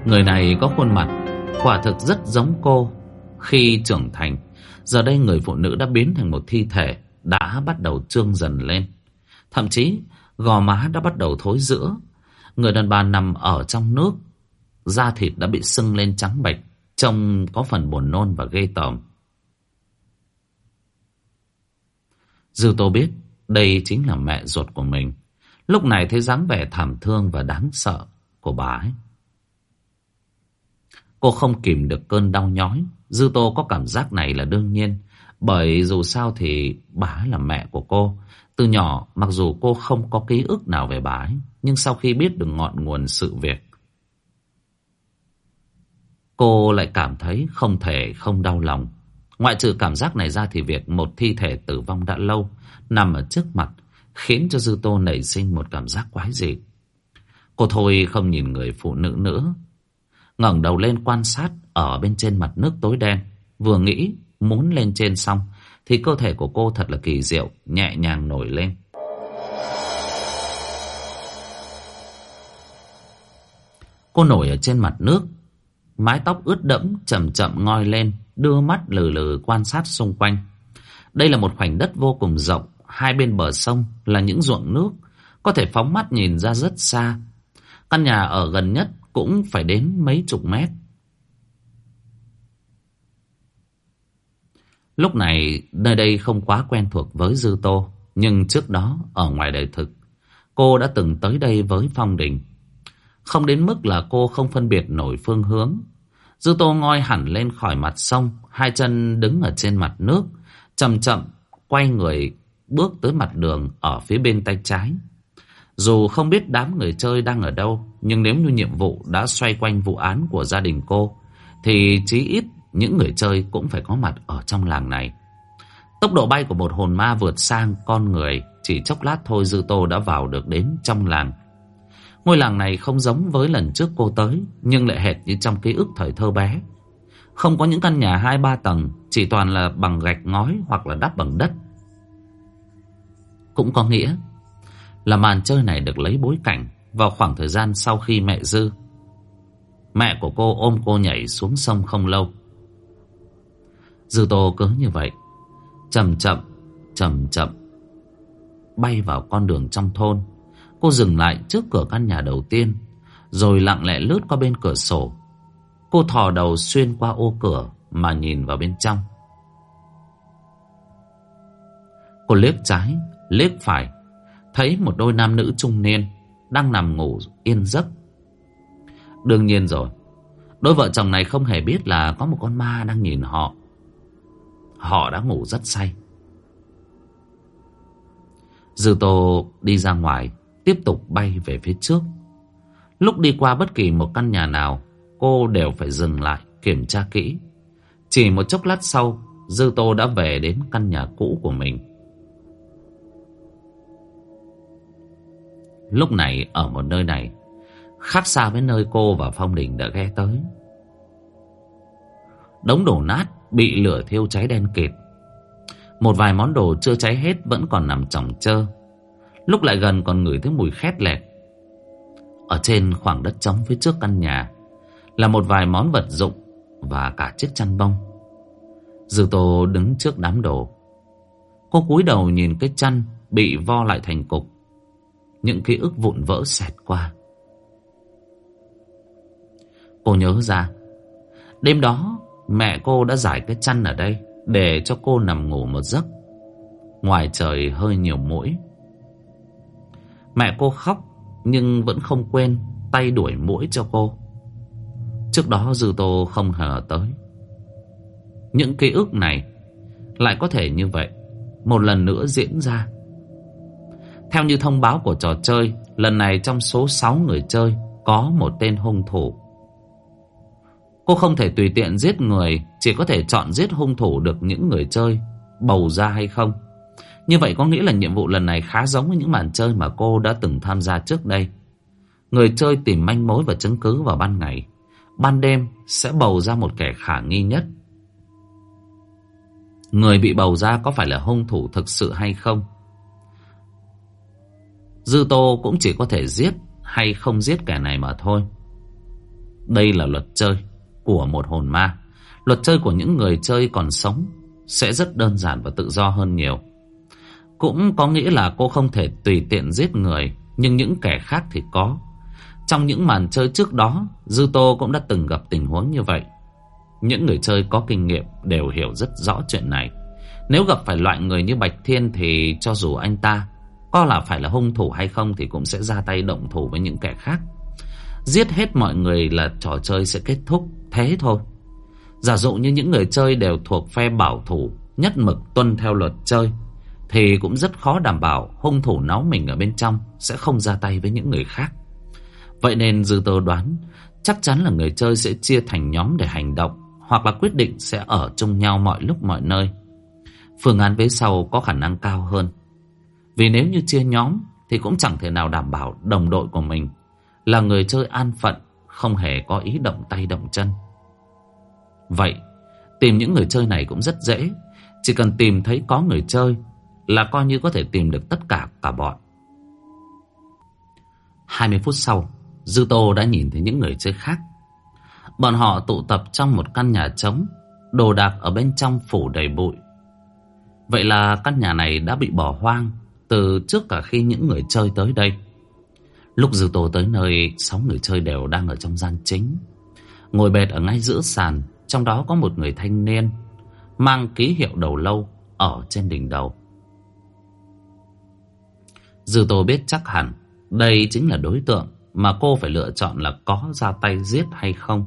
Speaker 2: Người này có khuôn mặt quả thực rất giống cô khi trưởng thành. Giờ đây người phụ nữ đã biến thành một thi thể đã bắt đầu trương dần lên. Thậm chí gò má đã bắt đầu thối rữa. Người đàn bà nằm ở trong nước, da thịt đã bị sưng lên trắng bệch, trông có phần buồn nôn và ghê tởm. Dư Tô biết đây chính là mẹ ruột của mình. Lúc này thấy dáng vẻ thảm thương và đáng sợ của bà ấy. Cô không kìm được cơn đau nhói. Dư Tô có cảm giác này là đương nhiên. Bởi dù sao thì bà là mẹ của cô. Từ nhỏ, mặc dù cô không có ký ức nào về bà ấy. Nhưng sau khi biết được ngọn nguồn sự việc. Cô lại cảm thấy không thể không đau lòng. Ngoại trừ cảm giác này ra thì việc một thi thể tử vong đã lâu nằm ở trước mặt khiến cho Dư Tô nảy sinh một cảm giác quái dị. Cô thôi không nhìn người phụ nữ nữa ngẩng đầu lên quan sát ở bên trên mặt nước tối đen. Vừa nghĩ muốn lên trên xong thì cơ thể của cô thật là kỳ diệu, nhẹ nhàng nổi lên. Cô nổi ở trên mặt nước, mái tóc ướt đẫm chậm chậm ngoi lên, đưa mắt lừ lừ quan sát xung quanh. Đây là một khoảnh đất vô cùng rộng, hai bên bờ sông là những ruộng nước, có thể phóng mắt nhìn ra rất xa. Căn nhà ở gần nhất cũng phải đến mấy chục mét. Lúc này nơi đây không quá quen thuộc với Dư Tô, nhưng trước đó ở ngoài đời thực, cô đã từng tới đây với Phong Đình. Không đến mức là cô không phân biệt nổi phương hướng. Dư Tô ngoi hẳn lên khỏi mặt sông, hai chân đứng ở trên mặt nước, chậm chậm quay người bước tới mặt đường ở phía bên tay trái. Dù không biết đám người chơi đang ở đâu, nhưng nếu như nhiệm vụ đã xoay quanh vụ án của gia đình cô, thì chí ít những người chơi cũng phải có mặt ở trong làng này. Tốc độ bay của một hồn ma vượt sang con người, chỉ chốc lát thôi Dư Tô đã vào được đến trong làng. Ngôi làng này không giống với lần trước cô tới, nhưng lại hệt như trong ký ức thời thơ bé. Không có những căn nhà hai ba tầng, chỉ toàn là bằng gạch ngói hoặc là đắp bằng đất. Cũng có nghĩa là màn chơi này được lấy bối cảnh vào khoảng thời gian sau khi mẹ Dư. Mẹ của cô ôm cô nhảy xuống sông không lâu. Dư Tô cứ như vậy, chậm chậm chậm chậm bay vào con đường trong thôn. Cô dừng lại trước cửa căn nhà đầu tiên, rồi lặng lẽ lướt qua bên cửa sổ. Cô thò đầu xuyên qua ô cửa mà nhìn vào bên trong. Cô liếc trái, liếc phải, thấy một đôi nam nữ trung niên đang nằm ngủ yên giấc. Đương nhiên rồi, đôi vợ chồng này không hề biết là có một con ma đang nhìn họ. Họ đã ngủ rất say. Dư Tô đi ra ngoài, tiếp tục bay về phía trước. Lúc đi qua bất kỳ một căn nhà nào, cô đều phải dừng lại, kiểm tra kỹ. Chỉ một chốc lát sau, Dư Tô đã về đến căn nhà cũ của mình. Lúc này ở một nơi này, khác xa với nơi cô và Phong Đình đã ghé tới. Đống đổ nát bị lửa thiêu cháy đen kịt. Một vài món đồ chưa cháy hết vẫn còn nằm chồng chơ. Lúc lại gần còn ngửi thấy mùi khét lẹt. Ở trên khoảng đất trống phía trước căn nhà là một vài món vật dụng và cả chiếc chăn bông. Dư Tô đứng trước đám đồ. Cô cúi đầu nhìn cái chăn bị vo lại thành cục. Những ký ức vụn vỡ xẹt qua. Cô nhớ ra, đêm đó mẹ cô đã giải cái chăn ở đây để cho cô nằm ngủ một giấc. Ngoài trời hơi nhiều mũi. Mẹ cô khóc nhưng vẫn không quên tay đuổi mũi cho cô. Trước đó Dư Tô không hờ tới. Những ký ức này lại có thể như vậy một lần nữa diễn ra. Theo như thông báo của trò chơi, lần này trong số 6 người chơi có một tên hung thủ. Cô không thể tùy tiện giết người, chỉ có thể chọn giết hung thủ được những người chơi bầu ra hay không. Như vậy có nghĩa là nhiệm vụ lần này khá giống với những màn chơi mà cô đã từng tham gia trước đây. Người chơi tìm manh mối và chứng cứ vào ban ngày. Ban đêm sẽ bầu ra một kẻ khả nghi nhất. Người bị bầu ra có phải là hung thủ thực sự hay không? Dư Tô cũng chỉ có thể giết hay không giết kẻ này mà thôi. Đây là luật chơi của một hồn ma. Luật chơi của những người chơi còn sống sẽ rất đơn giản và tự do hơn nhiều. Cũng có nghĩa là cô không thể tùy tiện giết người, nhưng những kẻ khác thì có. Trong những màn chơi trước đó, Dư Tô cũng đã từng gặp tình huống như vậy. Những người chơi có kinh nghiệm đều hiểu rất rõ chuyện này. Nếu gặp phải loại người như Bạch Thiên thì cho dù anh ta có là phải là hung thủ hay không thì cũng sẽ ra tay động thủ với những kẻ khác. Giết hết mọi người là trò chơi sẽ kết thúc thế thôi. Giả dụ như những người chơi đều thuộc phe bảo thủ, nhất mực tuân theo luật chơi, thì cũng rất khó đảm bảo hung thủ náu mình ở bên trong sẽ không ra tay với những người khác. Vậy nên dư tơ đoán chắc chắn là người chơi sẽ chia thành nhóm để hành động hoặc là quyết định sẽ ở chung nhau mọi lúc mọi nơi. Phương án phía sau có khả năng cao hơn. Vì nếu như chia nhóm thì cũng chẳng thể nào đảm bảo đồng đội của mình là người chơi an phận, không hề có ý động tay động chân. Vậy, tìm những người chơi này cũng rất dễ. Chỉ cần tìm thấy có người chơi là coi như có thể tìm được tất cả cả bọn. 20 phút sau, Dư Tô đã nhìn thấy những người chơi khác. Bọn họ tụ tập trong một căn nhà trống, đồ đạc ở bên trong phủ đầy bụi. Vậy là căn nhà này đã bị bỏ hoang từ trước cả khi những người chơi tới đây. Lúc Dư Tô tới nơi, sáu người chơi đều đang ở trong gian chính. Ngồi bệt ở ngay giữa sàn, trong đó có một người thanh niên mang ký hiệu đầu lâu ở trên đỉnh đầu. Dư Tô biết chắc hẳn đây chính là đối tượng mà cô phải lựa chọn là có ra tay giết hay không.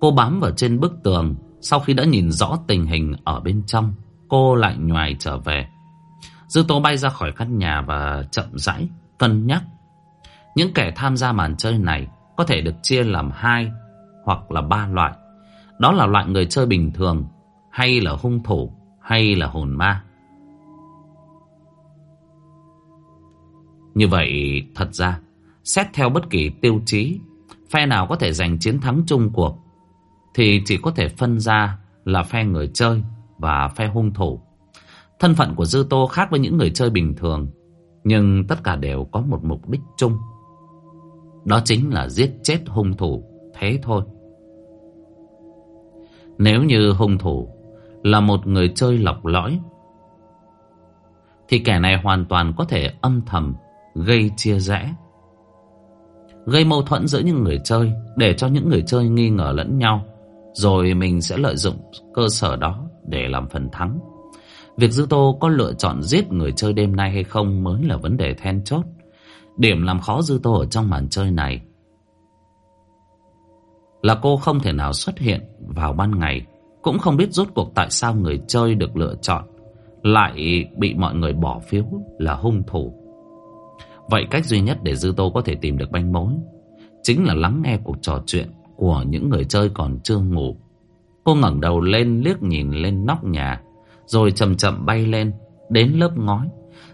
Speaker 2: Cô bám vào trên bức tường, sau khi đã nhìn rõ tình hình ở bên trong, cô lại nhoài trở về. Dư Tô bay ra khỏi căn nhà và chậm rãi, cân nhắc. Những kẻ tham gia màn chơi này có thể được chia làm hai hoặc là ba loại. Đó là loại người chơi bình thường, hay là hung thủ, hay là hồn ma. Như vậy, thật ra, xét theo bất kỳ tiêu chí, phe nào có thể giành chiến thắng chung cuộc, thì chỉ có thể phân ra là phe người chơi và phe hung thủ. Thân phận của Dư Tô khác với những người chơi bình thường, nhưng tất cả đều có một mục đích chung. Đó chính là giết chết hung thủ, thế thôi. Nếu như hung thủ là một người chơi lọc lõi thì kẻ này hoàn toàn có thể âm thầm gây chia rẽ, gây mâu thuẫn giữa những người chơi, để cho những người chơi nghi ngờ lẫn nhau. Rồi mình sẽ lợi dụng cơ sở đó để làm phần thắng. Việc dư tô có lựa chọn giết người chơi đêm nay hay không mới là vấn đề then chốt. Điểm làm khó dư tô ở trong màn chơi này là cô không thể nào xuất hiện vào ban ngày, cũng không biết rốt cuộc tại sao người chơi được lựa chọn, lại bị mọi người bỏ phiếu là hung thủ. Vậy cách duy nhất để Dư Tô có thể tìm được manh mối Chính là lắng nghe cuộc trò chuyện Của những người chơi còn chưa ngủ. Cô ngẩng đầu lên liếc nhìn lên nóc nhà, Rồi chậm chậm bay lên Đến lớp ngói.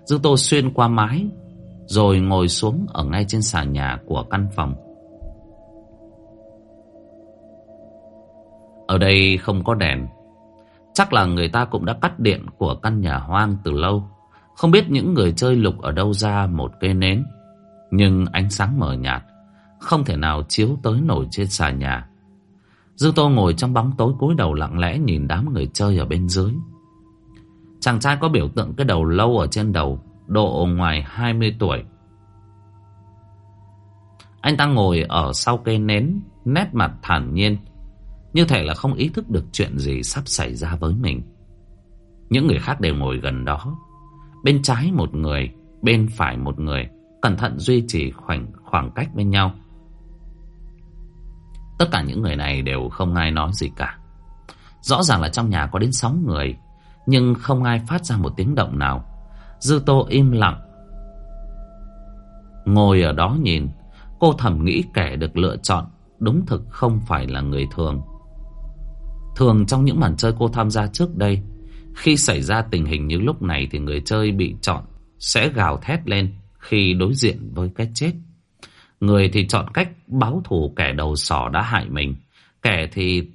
Speaker 2: Dư Tô xuyên qua mái, Rồi ngồi xuống ở ngay trên sàn nhà của căn phòng. Ở đây không có đèn. Chắc là người ta cũng đã cắt điện của căn nhà hoang từ lâu không biết những người chơi lục ở đâu ra một cây nến, Nhưng ánh sáng mờ nhạt, Không thể nào chiếu tới nổi trên xà nhà. Dư Tô ngồi trong bóng tối cúi đầu lặng lẽ nhìn đám người chơi ở bên dưới. Chàng trai có biểu tượng cái đầu lâu ở trên đầu, Độ ngoài 20 tuổi. Anh ta ngồi ở sau cây nến, Nét mặt thản nhiên, Như thể là không ý thức được chuyện gì sắp xảy ra với mình. Những người khác đều ngồi gần đó. Bên trái một người Bên phải một người Cẩn thận duy trì khoảng, khoảng cách bên nhau. Tất cả những người này đều không ai nói gì cả. Rõ ràng là trong nhà có đến 6 người Nhưng không ai phát ra một tiếng động nào. Dư tô im lặng. Ngồi ở đó nhìn Cô thầm nghĩ kẻ được lựa chọn Đúng thực không phải là người thường. Thường trong những màn chơi cô tham gia trước đây khi xảy ra tình hình như lúc này thì người chơi bị chọn sẽ gào thét lên khi đối diện với cái chết. Người thì chọn cách báo thù kẻ đầu sỏ đã hại mình. Kẻ thì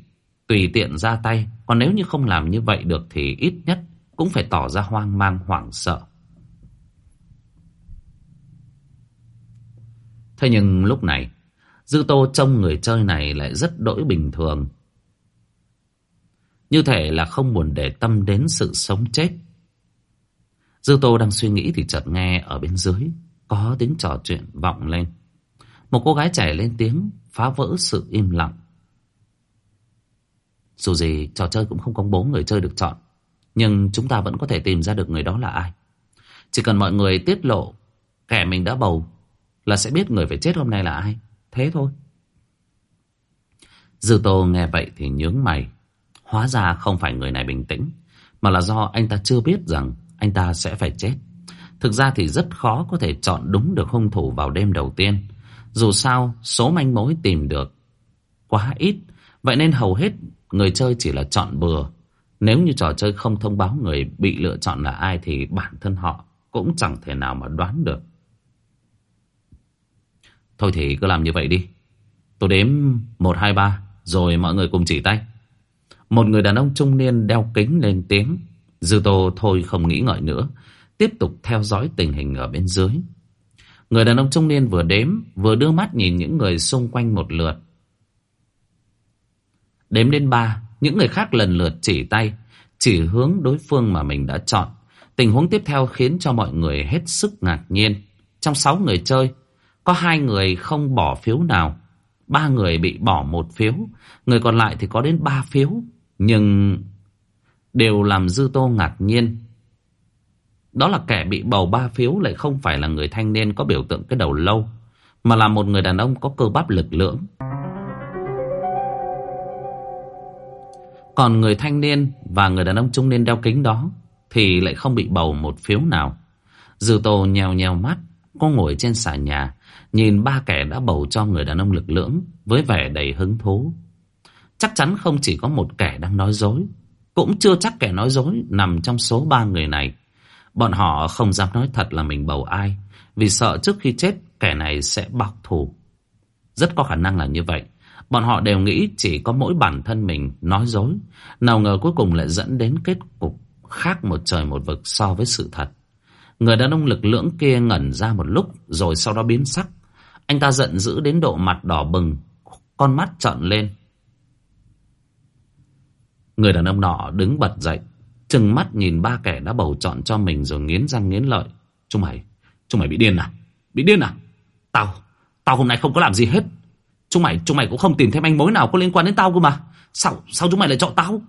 Speaker 2: tùy tiện ra tay. Còn nếu như không làm như vậy được thì ít nhất cũng phải tỏ ra hoang mang hoảng sợ. Thế nhưng lúc này, Dư Tô trông người chơi này lại rất đỗi bình thường. Như thể là không buồn để tâm đến sự sống chết. Dư Tô đang suy nghĩ thì chợt nghe ở bên dưới, Có tiếng trò chuyện vọng lên. Một cô gái trẻ lên tiếng, Phá vỡ sự im lặng. Dù gì, trò chơi cũng không công bố người chơi được chọn, Nhưng chúng ta vẫn có thể tìm ra được người đó là ai. Chỉ cần mọi người tiết lộ Kẻ mình đã bầu Là sẽ biết người phải chết hôm nay là ai. Thế thôi. Dư Tô nghe vậy thì nhướng mày. Hóa ra không phải người này bình tĩnh Mà là do anh ta chưa biết rằng Anh ta sẽ phải chết. Thực ra thì rất khó có thể chọn đúng được hung thủ vào đêm đầu tiên. Dù sao số manh mối tìm được Quá ít. Vậy nên hầu hết người chơi chỉ là chọn bừa. Nếu như trò chơi không thông báo người bị lựa chọn là ai Thì bản thân họ cũng chẳng thể nào mà đoán được. Thôi thì cứ làm như vậy đi. Tôi đếm 1, 2, 3 Rồi mọi người cùng chỉ tay một người đàn ông trung niên đeo kính lên tiếng. Dư Tô thôi không nghĩ ngợi nữa. Tiếp tục theo dõi tình hình ở bên dưới. Người đàn ông trung niên vừa đếm, vừa đưa mắt nhìn những người xung quanh một lượt. Đếm đến ba, những người khác lần lượt chỉ tay, chỉ hướng đối phương mà mình đã chọn. Tình huống tiếp theo khiến cho mọi người hết sức ngạc nhiên. Trong sáu người chơi, có hai người không bỏ phiếu nào. Ba người bị bỏ một phiếu, người còn lại thì có đến ba phiếu. Nhưng đều làm Dư Tô ngạc nhiên. Đó là kẻ bị bầu ba phiếu lại không phải là người thanh niên có biểu tượng cái đầu lâu, mà là một người đàn ông có cơ bắp lực lưỡng. Còn người thanh niên và người đàn ông trung niên đeo kính đó thì lại không bị bầu một phiếu nào. Dư Tô nhèo nhèo mắt, cô ngồi trên xà nhà, nhìn ba kẻ đã bầu cho người đàn ông lực lưỡng với vẻ đầy hứng thú. Chắc chắn không chỉ có một kẻ đang nói dối, Cũng chưa chắc kẻ nói dối nằm trong số ba người này. Bọn họ không dám nói thật là mình bầu ai, Vì sợ trước khi chết kẻ này sẽ bọc thù. Rất có khả năng là như vậy. Bọn họ đều nghĩ chỉ có mỗi bản thân mình nói dối, Nào ngờ cuối cùng lại dẫn đến kết cục khác một trời một vực so với sự thật. Người đàn ông lực lưỡng kia ngẩn ra một lúc, Rồi sau đó biến sắc. Anh ta giận dữ đến độ mặt đỏ bừng, Con mắt trợn lên. Người đàn ông nọ đứng bật dậy Trừng mắt nhìn ba kẻ đã bầu chọn cho mình Rồi nghiến răng nghiến lợi. Chúng mày, chúng mày bị điên à? Bị điên à? Tao, tao hôm nay không có làm gì hết. Chúng mày, chúng mày cũng không tìm thêm anh mối nào có liên quan đến tao cơ mà. Sao, sao chúng mày lại chọn tao?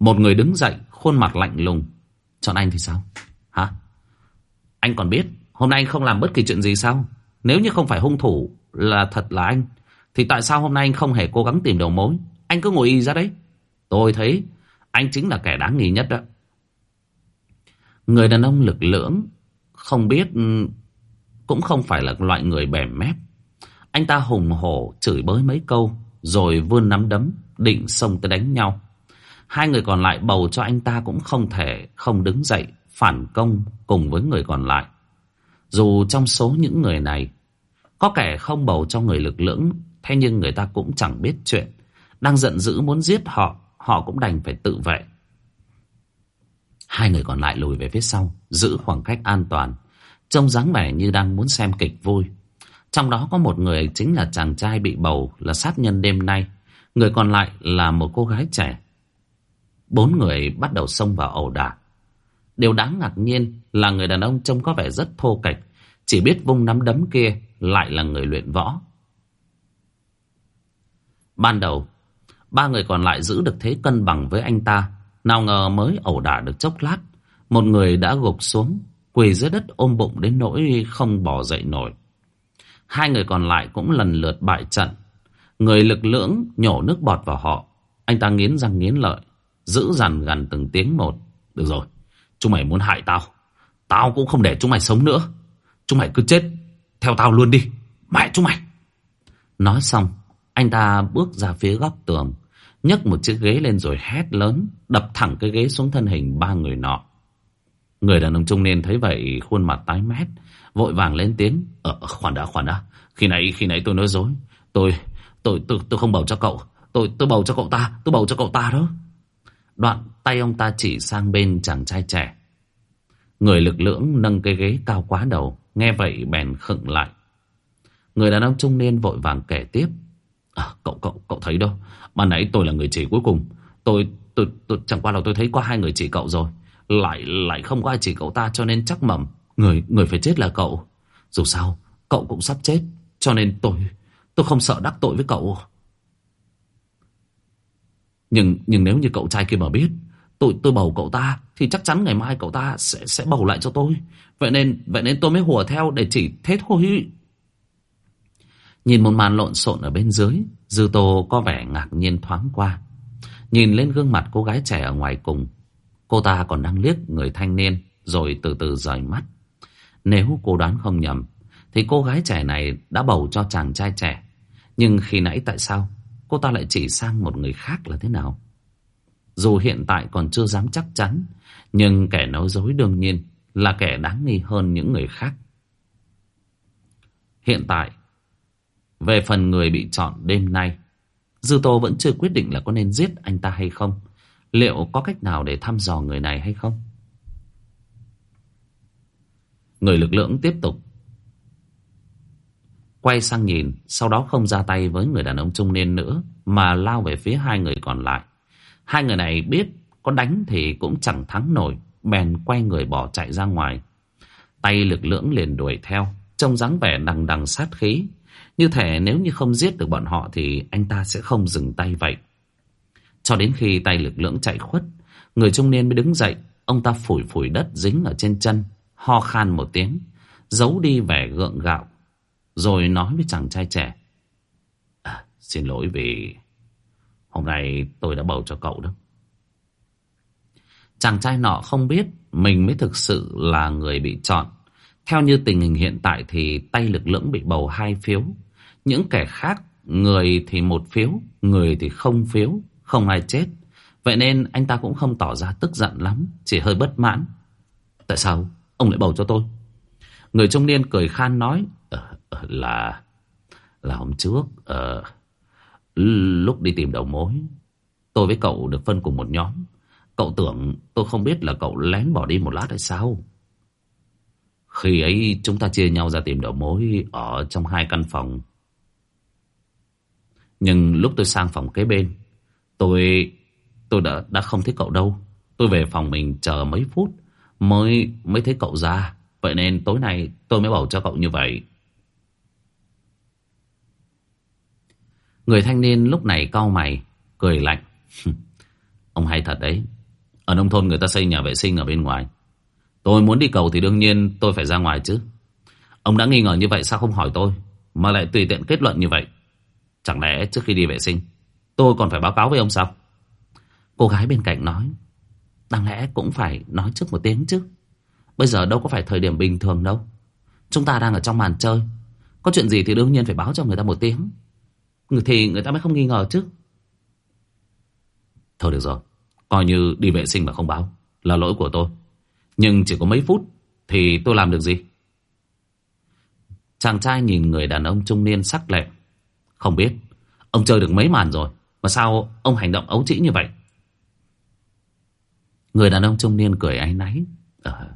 Speaker 2: Một người đứng dậy Khuôn mặt lạnh lùng. Chọn anh thì sao? Hả? Anh còn biết Hôm nay anh không làm bất kỳ chuyện gì sao? Nếu như không phải hung thủ là thật là anh Thì tại sao hôm nay anh không hề cố gắng tìm đầu mối? Anh cứ ngồi y ra đấy. Tôi thấy anh chính là kẻ đáng nghi nhất đó. Người đàn ông lực lưỡng, Không biết, Cũng không phải là loại người bẻ mép. Anh ta hùng hổ chửi bới mấy câu, Rồi vươn nắm đấm, Định xông tới đánh nhau. Hai người còn lại bầu cho anh ta cũng không thể Không đứng dậy, Phản công cùng với người còn lại. Dù trong số những người này, Có kẻ không bầu cho người lực lưỡng, Thế nhưng người ta cũng chẳng biết chuyện. Đang giận dữ muốn giết họ Họ cũng đành phải tự vệ. Hai người còn lại lùi về phía sau, Giữ khoảng cách an toàn. Trông dáng vẻ như đang muốn xem kịch vui. Trong đó có một người chính là chàng trai bị bầu Là sát nhân đêm nay. Người còn lại là một cô gái trẻ. Bốn người bắt đầu xông vào ẩu đả. Điều đáng ngạc nhiên là người đàn ông trông có vẻ rất thô kệch, Chỉ biết vung nắm đấm kia, lại là người luyện võ. Ban đầu Ba người còn lại giữ được thế cân bằng với anh ta. Nào ngờ mới ẩu đả được chốc lát, Một người đã gục xuống, Quỳ dưới đất ôm bụng đến nỗi không bỏ dậy nổi. Hai người còn lại cũng lần lượt bại trận. Người lực lưỡng nhổ nước bọt vào họ. Anh ta nghiến răng nghiến lợi, Giữ dằn gần từng tiếng một. Được rồi, Chúng mày muốn hại tao. Tao cũng không để chúng mày sống nữa. Chúng mày cứ chết Theo tao luôn đi. Mẹ chúng mày. Nói xong, Anh ta bước ra phía góc tường nhấc một chiếc ghế lên rồi hét lớn Đập thẳng cái ghế xuống thân hình ba người nọ. Người đàn ông trung niên thấy vậy Khuôn mặt tái mét Vội vàng lên tiếng Ờ khoan đã khoan đã. Khi nãy khi nãy tôi nói dối. Tôi tôi tôi tôi không bầu cho cậu. Tôi tôi bầu cho cậu ta Tôi bầu cho cậu ta đó. Đoạn tay ông ta chỉ sang bên chàng trai trẻ. Người lực lưỡng nâng cái ghế cao quá đầu Nghe vậy bèn khựng lại. Người đàn ông trung niên vội vàng kể tiếp à, Cậu cậu cậu thấy đâu? Ban nãy tôi là người chỉ cuối cùng Tôi tôi, tôi chẳng qua là tôi thấy có hai người chỉ cậu rồi Lại lại không có ai chỉ cậu ta Cho nên chắc mầm Người người phải chết là cậu Dù sao cậu cũng sắp chết Cho nên tôi tôi không sợ đắc tội với cậu Nhưng nhưng nếu như cậu trai kia mà biết tôi tôi bầu cậu ta thì chắc chắn ngày mai cậu ta sẽ sẽ bầu lại cho tôi. Vậy nên vậy nên tôi mới hùa theo để chỉ thế thôi. Nhìn một màn lộn xộn ở bên dưới, Dư Tô có vẻ ngạc nhiên thoáng qua. Nhìn lên gương mặt cô gái trẻ ở ngoài cùng, cô ta còn đang liếc người thanh niên rồi từ từ rời mắt. Nếu cô đoán không nhầm, thì cô gái trẻ này đã bầu cho chàng trai trẻ. Nhưng khi nãy tại sao cô ta lại chỉ sang một người khác là thế nào? Dù hiện tại còn chưa dám chắc chắn, nhưng kẻ nói dối đương nhiên là kẻ đáng nghi hơn những người khác. Hiện tại, về phần người bị chọn đêm nay, Dư Tô vẫn chưa quyết định là có nên giết anh ta hay không. Liệu có cách nào để thăm dò người này hay không? Người lực lượng tiếp tục quay sang nhìn, sau đó không ra tay với người đàn ông trung niên nữa, mà lao về phía hai người còn lại. Hai người này biết có đánh thì cũng chẳng thắng nổi, bèn quay người bỏ chạy ra ngoài. Tay lực lưỡng liền đuổi theo, trông dáng vẻ đằng đằng sát khí. Như thể nếu như không giết được bọn họ thì anh ta sẽ không dừng tay vậy. Cho đến khi tay lực lưỡng chạy khuất, người trung niên mới đứng dậy, ông ta phủi phủi đất dính ở trên chân, ho khan một tiếng, giấu đi vẻ gượng gạo, rồi nói với chàng trai trẻ. À, xin lỗi vì Hôm nay tôi đã bầu cho cậu đó. Chàng trai nọ không biết mình mới thực sự là người bị chọn. Theo như tình hình hiện tại thì tay lực lưỡng bị bầu hai phiếu. Những kẻ khác, người thì một phiếu, người thì không phiếu, không ai chết. Vậy nên anh ta cũng không tỏ ra tức giận lắm, chỉ hơi bất mãn. Tại sao ông lại bầu cho tôi? Người trung niên cười khan nói, ờ, ờ, là là hôm trước, uh, Lúc đi tìm đầu mối Tôi với cậu được phân cùng một nhóm Cậu tưởng tôi không biết là cậu lén bỏ đi một lát hay sao Khi ấy chúng ta chia nhau ra tìm đầu mối Ở trong hai căn phòng nhưng lúc tôi sang phòng kế bên Tôi tôi đã đã không thấy cậu đâu. Tôi về phòng mình chờ mấy phút mới mới thấy cậu ra. Vậy nên tối nay tôi mới bảo cho cậu như vậy. Người thanh niên lúc này cau mày, cười lạnh. Ông hay thật đấy. Ở nông thôn người ta xây nhà vệ sinh ở bên ngoài. Tôi muốn đi cầu thì đương nhiên tôi phải ra ngoài chứ. Ông đã nghi ngờ như vậy sao không hỏi tôi Mà lại tùy tiện kết luận như vậy Chẳng lẽ trước khi đi vệ sinh, Tôi còn phải báo cáo với ông sao? Cô gái bên cạnh nói, Đáng lẽ cũng phải nói trước một tiếng chứ. Bây giờ đâu có phải thời điểm bình thường đâu. Chúng ta đang ở trong màn chơi. Có chuyện gì thì đương nhiên phải báo cho người ta một tiếng. Thì người ta mới không nghi ngờ chứ. Thôi được rồi, Coi như đi vệ sinh mà không báo, Là lỗi của tôi. Nhưng chỉ có mấy phút Thì tôi làm được gì? Chàng trai nhìn người đàn ông trung niên sắc lẹm. Không biết, ông chơi được mấy màn rồi, mà sao ông hành động ấu trĩ như vậy? Người đàn ông trung niên cười áy náy. À,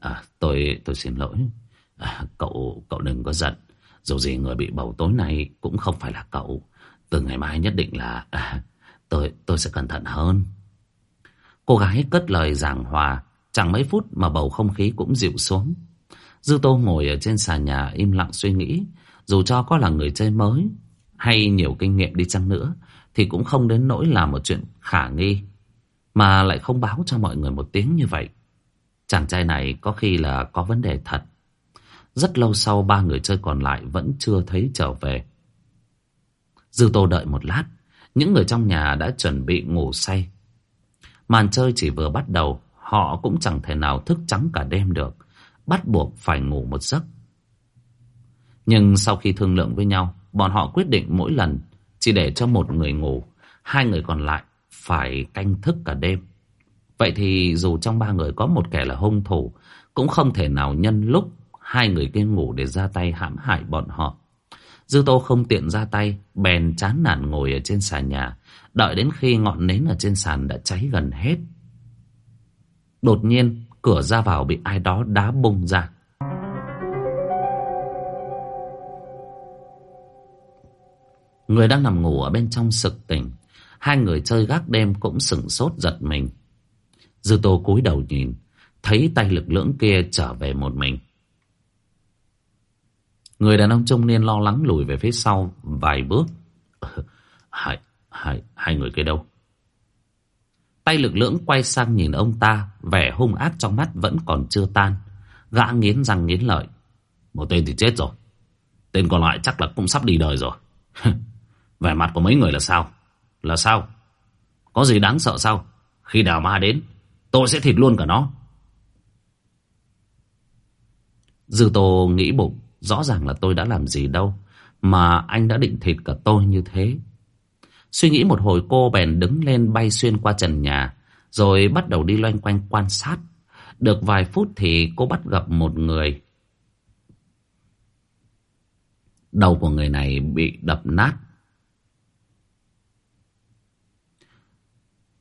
Speaker 2: à, tôi tôi xin lỗi. À, cậu cậu đừng có giận. Dù gì người bị bầu tối nay cũng không phải là cậu. Từ ngày mai nhất định là à, tôi tôi sẽ cẩn thận hơn. Cô gái cất lời giảng hòa. Chẳng mấy phút mà bầu không khí cũng dịu xuống. Dư Tô ngồi ở trên sàn nhà im lặng suy nghĩ. Dù cho có là người chơi mới hay nhiều kinh nghiệm đi chăng nữa thì cũng không đến nỗi là một chuyện khả nghi. Mà lại không báo cho mọi người một tiếng như vậy. Chàng trai này có khi là có vấn đề thật. Rất lâu sau ba người chơi còn lại vẫn chưa thấy trở về. Dư Tô đợi một lát. Những người trong nhà đã chuẩn bị ngủ say. Màn chơi chỉ vừa bắt đầu. Họ cũng chẳng thể nào thức trắng cả đêm được bắt buộc phải ngủ một giấc. Nhưng sau khi thương lượng với nhau, bọn họ quyết định mỗi lần chỉ để cho một người ngủ, hai người còn lại phải canh thức cả đêm. Vậy thì dù trong ba người có một kẻ là hung thủ, cũng không thể nào nhân lúc hai người kia ngủ để ra tay hãm hại bọn họ. Dư Tô không tiện ra tay, bèn chán nản ngồi ở trên sàn nhà, đợi đến khi ngọn nến ở trên sàn đã cháy gần hết. Đột nhiên, Cửa ra vào bị ai đó đá bung ra Người đang nằm ngủ ở bên trong sực tỉnh Hai người chơi gác đêm cũng sửng sốt giật mình Dư tô cúi đầu nhìn Thấy tay lực lưỡng kia trở về một mình Người đàn ông trung niên lo lắng lùi về phía sau vài bước Hai, hai, hai người kia đâu Tay lực lưỡng quay sang nhìn ông ta, vẻ hung ác trong mắt vẫn còn chưa tan. Gã nghiến răng nghiến lợi. Một tên thì chết rồi. Tên còn lại chắc là cũng sắp đi đời rồi. vẻ mặt của mấy người là sao? Là sao? Có gì đáng sợ sao? Khi đào ma đến, tôi sẽ thịt luôn cả nó. Dư Tô nghĩ bụng, rõ ràng là tôi đã làm gì đâu, mà anh đã định thịt cả tôi như thế. Suy nghĩ một hồi cô bèn đứng lên bay xuyên qua trần nhà, rồi bắt đầu đi loanh quanh quan sát. Được vài phút thì cô bắt gặp một người. Đầu của người này bị đập nát.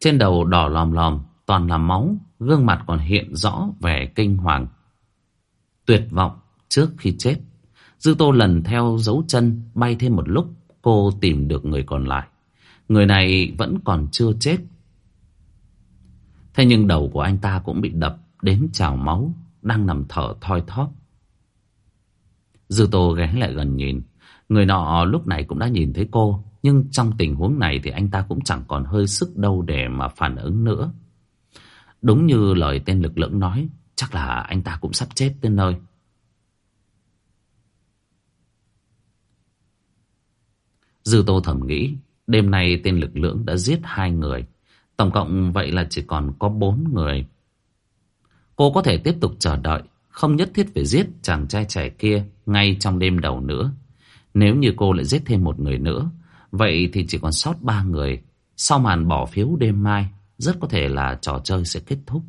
Speaker 2: Trên đầu đỏ lòm lòm, toàn là máu, gương mặt còn hiện rõ vẻ kinh hoàng. Tuyệt vọng trước khi chết. Dư Tô lần theo dấu chân bay thêm một lúc, cô tìm được người còn lại. Người này vẫn còn chưa chết. Thế nhưng đầu của anh ta cũng bị đập đến trào máu, đang nằm thở thoi thóp. Dư Tô ghé lại gần nhìn. Người nọ lúc này cũng đã nhìn thấy cô, nhưng trong tình huống này thì anh ta cũng chẳng còn hơi sức đâu để mà phản ứng nữa. Đúng như lời tên lực lưỡng nói, chắc là anh ta cũng sắp chết tới nơi. Dư Tô thầm nghĩ, Đêm nay tên lực lưỡng đã giết hai người. Tổng cộng vậy là chỉ còn có bốn người. Cô có thể tiếp tục chờ đợi, không nhất thiết phải giết chàng trai trẻ kia ngay trong đêm đầu nữa. Nếu như cô lại giết thêm một người nữa, vậy thì chỉ còn sót ba người. Sau màn bỏ phiếu đêm mai, rất có thể là trò chơi sẽ kết thúc.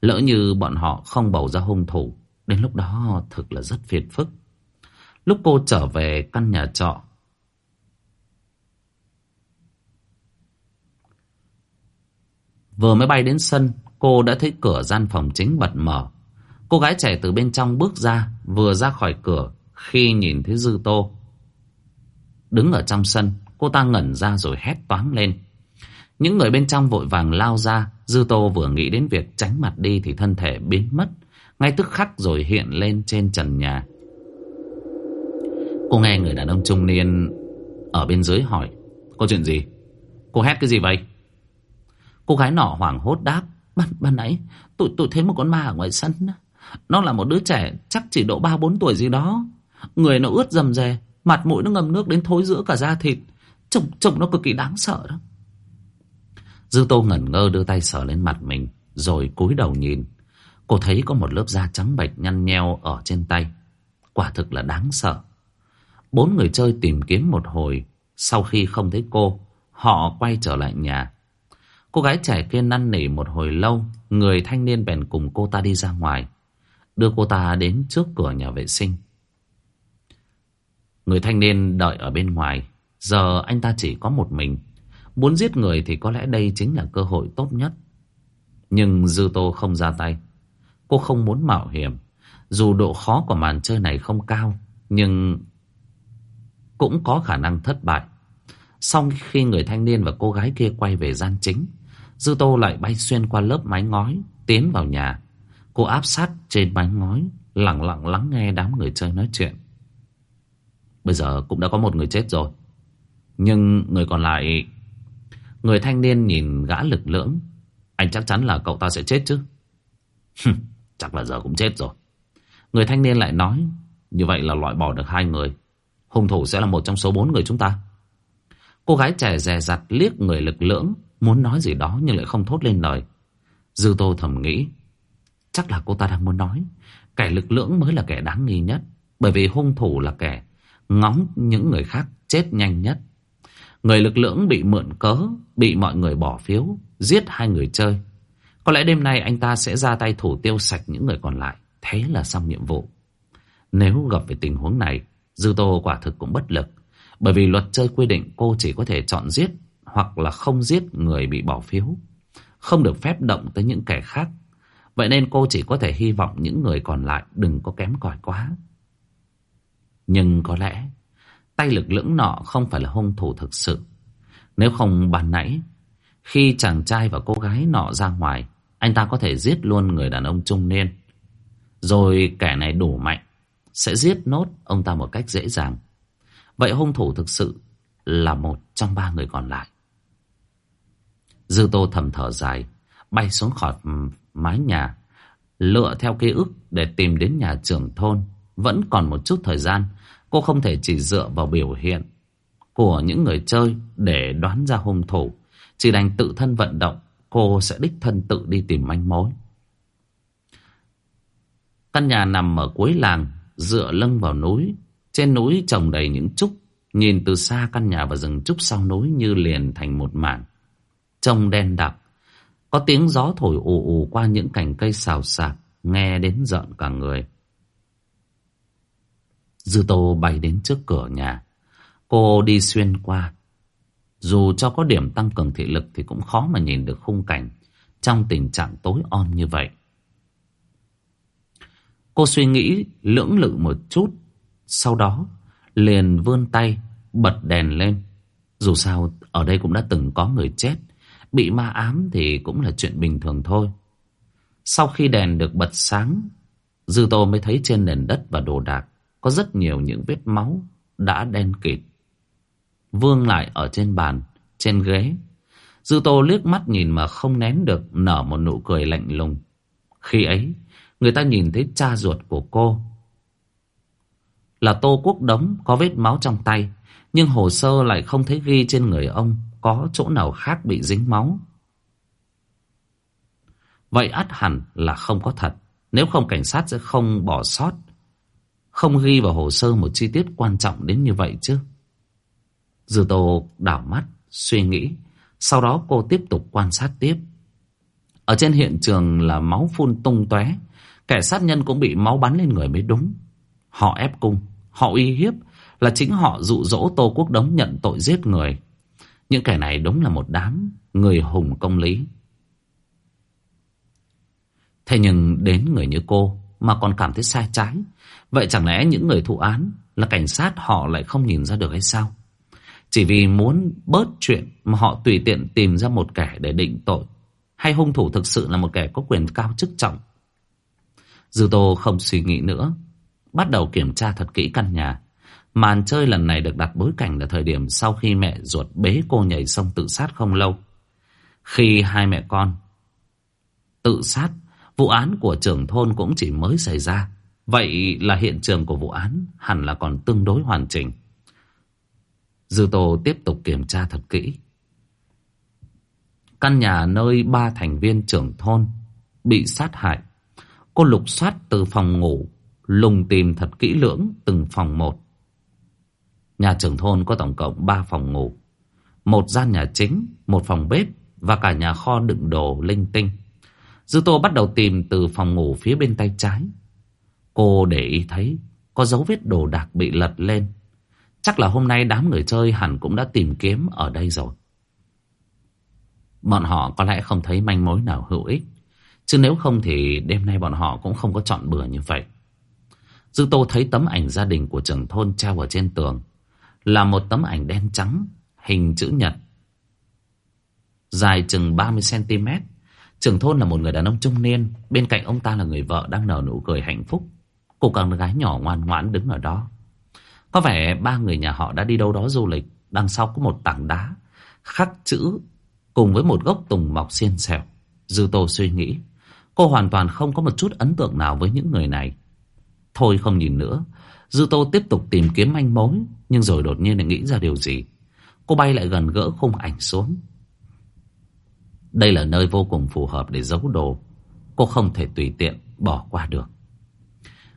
Speaker 2: Lỡ như bọn họ không bầu ra hung thủ, đến lúc đó thực là rất phiền phức. Lúc cô trở về căn nhà trọ, Vừa mới bay đến sân, cô đã thấy cửa gian phòng chính bật mở. Cô gái trẻ từ bên trong bước ra, vừa ra khỏi cửa khi nhìn thấy Dư Tô. Đứng ở trong sân, cô ta ngẩn ra rồi hét toáng lên. Những người bên trong vội vàng lao ra Dư Tô vừa nghĩ đến việc tránh mặt đi Thì thân thể biến mất Ngay tức khắc rồi hiện lên trên trần nhà. Cô nghe người đàn ông trung niên Ở bên dưới hỏi Có chuyện gì? Cô hét cái gì vậy? Cô gái nọ hoảng hốt đáp Ban, ban nãy tôi, tôi thấy một con ma ở ngoài sân Nó là một đứa trẻ Chắc chỉ độ 3-4 tuổi gì đó. Người nó ướt dầm dề, Mặt mũi nó ngầm nước đến thối giữa cả da thịt. Trông, trông nó cực kỳ đáng sợ đó. Dư tô ngẩn ngơ đưa tay sờ lên mặt mình Rồi cúi đầu nhìn. Cô thấy có một lớp da trắng bệch nhăn nheo ở trên tay. Quả thực là đáng sợ. Bốn người chơi tìm kiếm một hồi Sau khi không thấy cô Họ quay trở lại nhà. Cô gái trẻ kia năn nỉ một hồi lâu Người thanh niên bèn cùng cô ta đi ra ngoài Đưa cô ta đến trước cửa nhà vệ sinh. Người thanh niên đợi ở bên ngoài. Giờ anh ta chỉ có một mình. Muốn giết người thì có lẽ đây chính là cơ hội tốt nhất. Nhưng Dư Tô không ra tay. Cô không muốn mạo hiểm. Dù độ khó của màn chơi này không cao, Nhưng cũng có khả năng thất bại. Sau khi người thanh niên và cô gái kia quay về gian chính, Dư Tô lại bay xuyên qua lớp mái ngói, Tiến vào nhà. Cô áp sát trên mái ngói, Lặng lặng lắng nghe đám người chơi nói chuyện. Bây giờ cũng đã có một người chết rồi. Nhưng người còn lại, Người thanh niên nhìn gã lực lưỡng. Anh chắc chắn là cậu ta sẽ chết chứ. Chắc là giờ cũng chết rồi. Người thanh niên lại nói, Như vậy là loại bỏ được hai người. Hung thủ sẽ là một trong số bốn người chúng ta. Cô gái trẻ dè dặt liếc người lực lưỡng, Muốn nói gì đó nhưng lại không thốt lên lời. Dư tô thầm nghĩ, Chắc là cô ta đang muốn nói. Kẻ lực lưỡng mới là kẻ đáng nghi nhất, Bởi vì hung thủ là kẻ Ngóng những người khác chết nhanh nhất. Người lực lưỡng bị mượn cớ, Bị mọi người bỏ phiếu, Giết hai người chơi. Có lẽ đêm nay anh ta sẽ ra tay thủ tiêu sạch những người còn lại. Thế là xong nhiệm vụ. Nếu gặp về tình huống này, Dư Tô quả thực cũng bất lực. Bởi vì luật chơi quy định cô chỉ có thể chọn giết Hoặc là không giết người bị bỏ phiếu. Không được phép động tới những kẻ khác. Vậy nên cô chỉ có thể hy vọng những người còn lại đừng có kém cỏi quá. Nhưng có lẽ Tay lực lưỡng nọ không phải là hung thủ thực sự. Nếu không bàn nãy, Khi chàng trai và cô gái nọ ra ngoài, Anh ta có thể giết luôn người đàn ông trung niên. Rồi kẻ này đủ mạnh, Sẽ giết nốt ông ta một cách dễ dàng. Vậy hung thủ thực sự Là một trong ba người còn lại. Dư tô thầm thở dài, Bay xuống khỏi mái nhà, Lựa theo ký ức Để tìm đến nhà trưởng thôn. Vẫn còn một chút thời gian Cô không thể chỉ dựa vào biểu hiện của những người chơi để đoán ra hung thủ. Chỉ đành tự thân vận động, cô sẽ đích thân tự đi tìm manh mối. Căn nhà nằm ở cuối làng, dựa lưng vào núi. Trên núi trồng đầy những trúc. Nhìn từ xa căn nhà và rừng trúc sau núi như liền thành một mảng. Trông đen đặc. Có tiếng gió thổi ù ù qua những cành cây xào xạc, nghe đến giận cả người. Dư Tô bay đến trước cửa nhà. Cô đi xuyên qua. Dù cho có điểm tăng cường thị lực thì cũng khó mà nhìn được khung cảnh trong tình trạng tối om như vậy. Cô suy nghĩ lưỡng lự một chút. Sau đó liền vươn tay bật đèn lên. Dù sao ở đây cũng đã từng có người chết. Bị ma ám thì cũng là chuyện bình thường thôi. Sau khi đèn được bật sáng, Dư Tô mới thấy trên nền đất và đồ đạc có rất nhiều những vết máu đã đen kịt. Vương lại ở trên bàn, trên ghế. Dư Tô liếc mắt nhìn mà không nén được nở một nụ cười lạnh lùng. Khi ấy, người ta nhìn thấy cha ruột của cô. Là Tô Quốc Đống có vết máu trong tay, nhưng hồ sơ lại không thấy ghi trên người ông có chỗ nào khác bị dính máu. Vậy ắt hẳn là không có thật. Nếu không cảnh sát sẽ không bỏ sót không ghi vào hồ sơ một chi tiết quan trọng đến như vậy chứ? Dư tô đảo mắt, Suy nghĩ. Sau đó cô tiếp tục quan sát tiếp. Ở trên hiện trường là máu phun tung tóe. Kẻ sát nhân cũng bị máu bắn lên người mới đúng. Họ ép cung, Họ uy hiếp Là chính họ dụ dỗ Tô Quốc Đống nhận tội giết người. Những kẻ này đúng là một đám Người hùng công lý. Thế nhưng đến người như cô mà còn cảm thấy sai trái Vậy chẳng lẽ những người thụ án là cảnh sát họ lại không nhìn ra được hay sao? Chỉ vì muốn bớt chuyện mà họ tùy tiện tìm ra một kẻ để định tội. Hay hung thủ thực sự là một kẻ có quyền cao chức trọng. Dư Tô không suy nghĩ nữa. Bắt đầu kiểm tra thật kỹ căn nhà. Màn chơi lần này được đặt bối cảnh là thời điểm sau khi mẹ ruột bế cô nhảy sông tự sát không lâu. Khi hai mẹ con tự sát, vụ án của trưởng thôn cũng chỉ mới xảy ra. Vậy là hiện trường của vụ án hẳn là còn tương đối hoàn chỉnh. Dư Tô tiếp tục kiểm tra thật kỹ. Căn nhà nơi ba thành viên trưởng thôn bị sát hại. Cô lục soát từ phòng ngủ, lùng tìm thật kỹ lưỡng từng phòng một. Nhà trưởng thôn có tổng cộng 3 phòng ngủ. Một gian nhà chính, một phòng bếp và cả nhà kho đựng đồ linh tinh. Dư Tô bắt đầu tìm từ phòng ngủ phía bên tay trái. Cô để ý thấy có dấu vết đồ đạc bị lật lên. Chắc là hôm nay đám người chơi hẳn cũng đã tìm kiếm ở đây rồi. Bọn họ có lẽ không thấy manh mối nào hữu ích. Chứ nếu không thì đêm nay bọn họ cũng không có chọn bừa như vậy. Dư Tô thấy tấm ảnh gia đình của trưởng thôn treo ở trên tường. Là một tấm ảnh đen trắng, hình chữ nhật. Dài chừng 30cm. Trưởng thôn là một người đàn ông trung niên. Bên cạnh ông ta là người vợ đang nở nụ cười hạnh phúc. Cô con gái nhỏ ngoan ngoãn đứng ở đó. Có vẻ ba người nhà họ đã đi đâu đó du lịch. Đằng sau có một tảng đá, khắc chữ cùng với một gốc tùng mọc xiên xẹo. Dư Tô suy nghĩ. Cô hoàn toàn không có một chút ấn tượng nào với những người này. Thôi không nhìn nữa. Dư Tô tiếp tục tìm kiếm manh mối. Nhưng rồi đột nhiên lại nghĩ ra điều gì. Cô bay lại gần gỡ khung ảnh xuống. Đây là nơi vô cùng phù hợp để giấu đồ. Cô không thể tùy tiện bỏ qua được.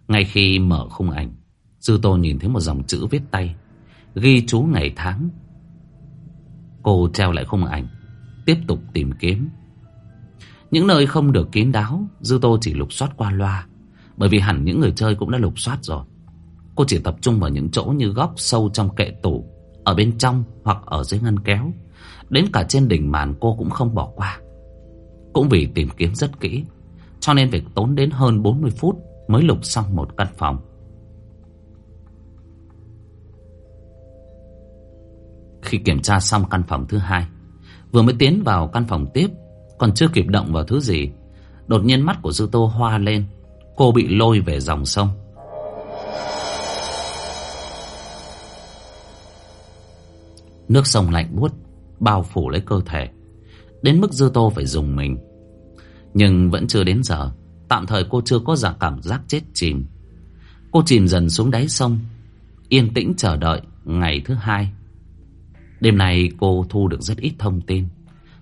Speaker 2: Ngay khi mở khung ảnh, Dư Tô nhìn thấy một dòng chữ viết tay, ghi chú ngày tháng. Cô treo lại khung ảnh, tiếp tục tìm kiếm. Những nơi không được kín đáo, Dư Tô chỉ lục soát qua loa, bởi vì hẳn những người chơi cũng đã lục soát rồi. Cô chỉ tập trung vào những chỗ như góc sâu trong kệ tủ, ở bên trong hoặc ở dưới ngăn kéo. Đến cả trên đỉnh màn cô cũng không bỏ qua. Cũng vì tìm kiếm rất kỹ, cho nên việc tốn đến hơn 40 phút mới lục xong một căn phòng. Khi kiểm tra xong căn phòng thứ hai, vừa mới tiến vào căn phòng tiếp, còn chưa kịp động vào thứ gì, đột nhiên mắt của Dư Tô hoa lên, cô bị lôi về dòng sông. Nước sông lạnh buốt bao phủ lấy cơ thể, đến mức Dư Tô phải dùng mình. Nhưng vẫn chưa đến giờ, Tạm thời cô chưa có dạng cảm giác chết chìm. Cô chìm dần xuống đáy sông Yên tĩnh chờ đợi ngày thứ hai. Đêm nay cô thu được rất ít thông tin.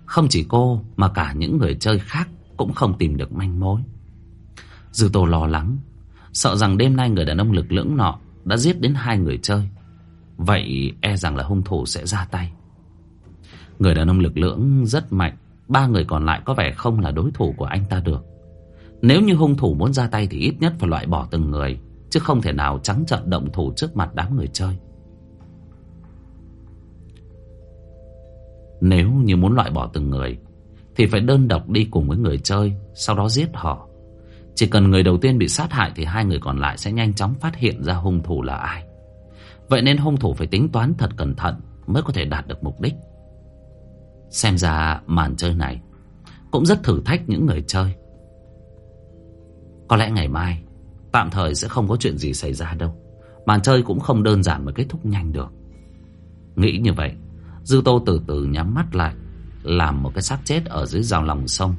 Speaker 2: Không chỉ cô mà cả những người chơi khác Cũng không tìm được manh mối. Dư Tô lo lắng Sợ rằng đêm nay người đàn ông lực lưỡng nọ Đã giết đến hai người chơi. Vậy e rằng là hung thủ sẽ ra tay. Người đàn ông lực lưỡng rất mạnh, Ba người còn lại có vẻ không là đối thủ của anh ta được. Nếu như hung thủ muốn ra tay thì ít nhất phải loại bỏ từng người, Chứ không thể nào trắng trợn động thủ trước mặt đám người chơi. Nếu như muốn loại bỏ từng người, Thì phải đơn độc đi cùng với người chơi, Sau đó giết họ. Chỉ cần người đầu tiên bị sát hại Thì hai người còn lại sẽ nhanh chóng phát hiện ra hung thủ là ai. Vậy nên hung thủ phải tính toán thật cẩn thận Mới có thể đạt được mục đích. Xem ra màn chơi này Cũng rất thử thách những người chơi. Có lẽ ngày mai, Tạm thời sẽ không có chuyện gì xảy ra đâu. Màn chơi cũng không đơn giản mà kết thúc nhanh được. Nghĩ như vậy, Dư Tô từ từ nhắm mắt lại, Làm một cái xác chết ở dưới dòng lòng sông.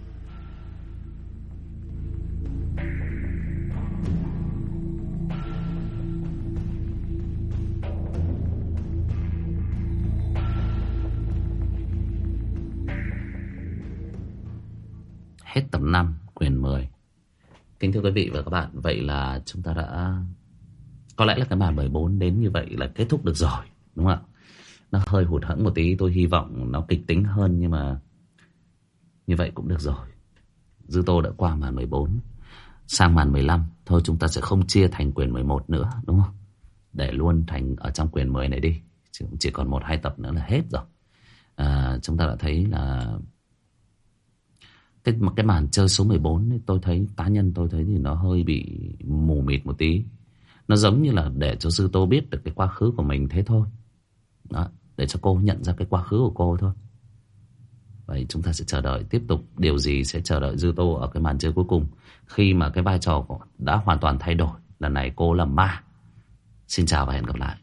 Speaker 2: Hết tập 5, quyền 10 Kính thưa quý vị và các bạn, vậy là chúng ta đã có lẽ là cái bài 14 đến như vậy là kết thúc được rồi, đúng không ạ? Nó hơi hụt hẫng một tí, tôi hy vọng nó kịch tính hơn nhưng mà như vậy cũng được rồi. Dư Tô đã qua màn 14, sang màn 15, thôi chúng ta sẽ không chia thành quyền 11 nữa, đúng không? Để luôn thành ở trong quyền 10 này đi, chỉ còn một hai tập nữa là hết rồi. À, chúng ta đã thấy là cái cái màn chơi số 14 ấy, tôi thấy cá nhân tôi thấy thì nó hơi bị mù mịt một tí. Nó giống như là để cho sư tô biết được cái quá khứ của mình thế thôi. Đó, Để cho cô nhận ra cái quá khứ của cô thôi. Vậy chúng ta sẽ chờ đợi tiếp tục. Điều gì sẽ chờ đợi Dư Tô ở cái màn chơi cuối cùng? Khi mà cái vai trò đã hoàn toàn thay đổi Lần này cô là ma. Xin chào và hẹn gặp lại.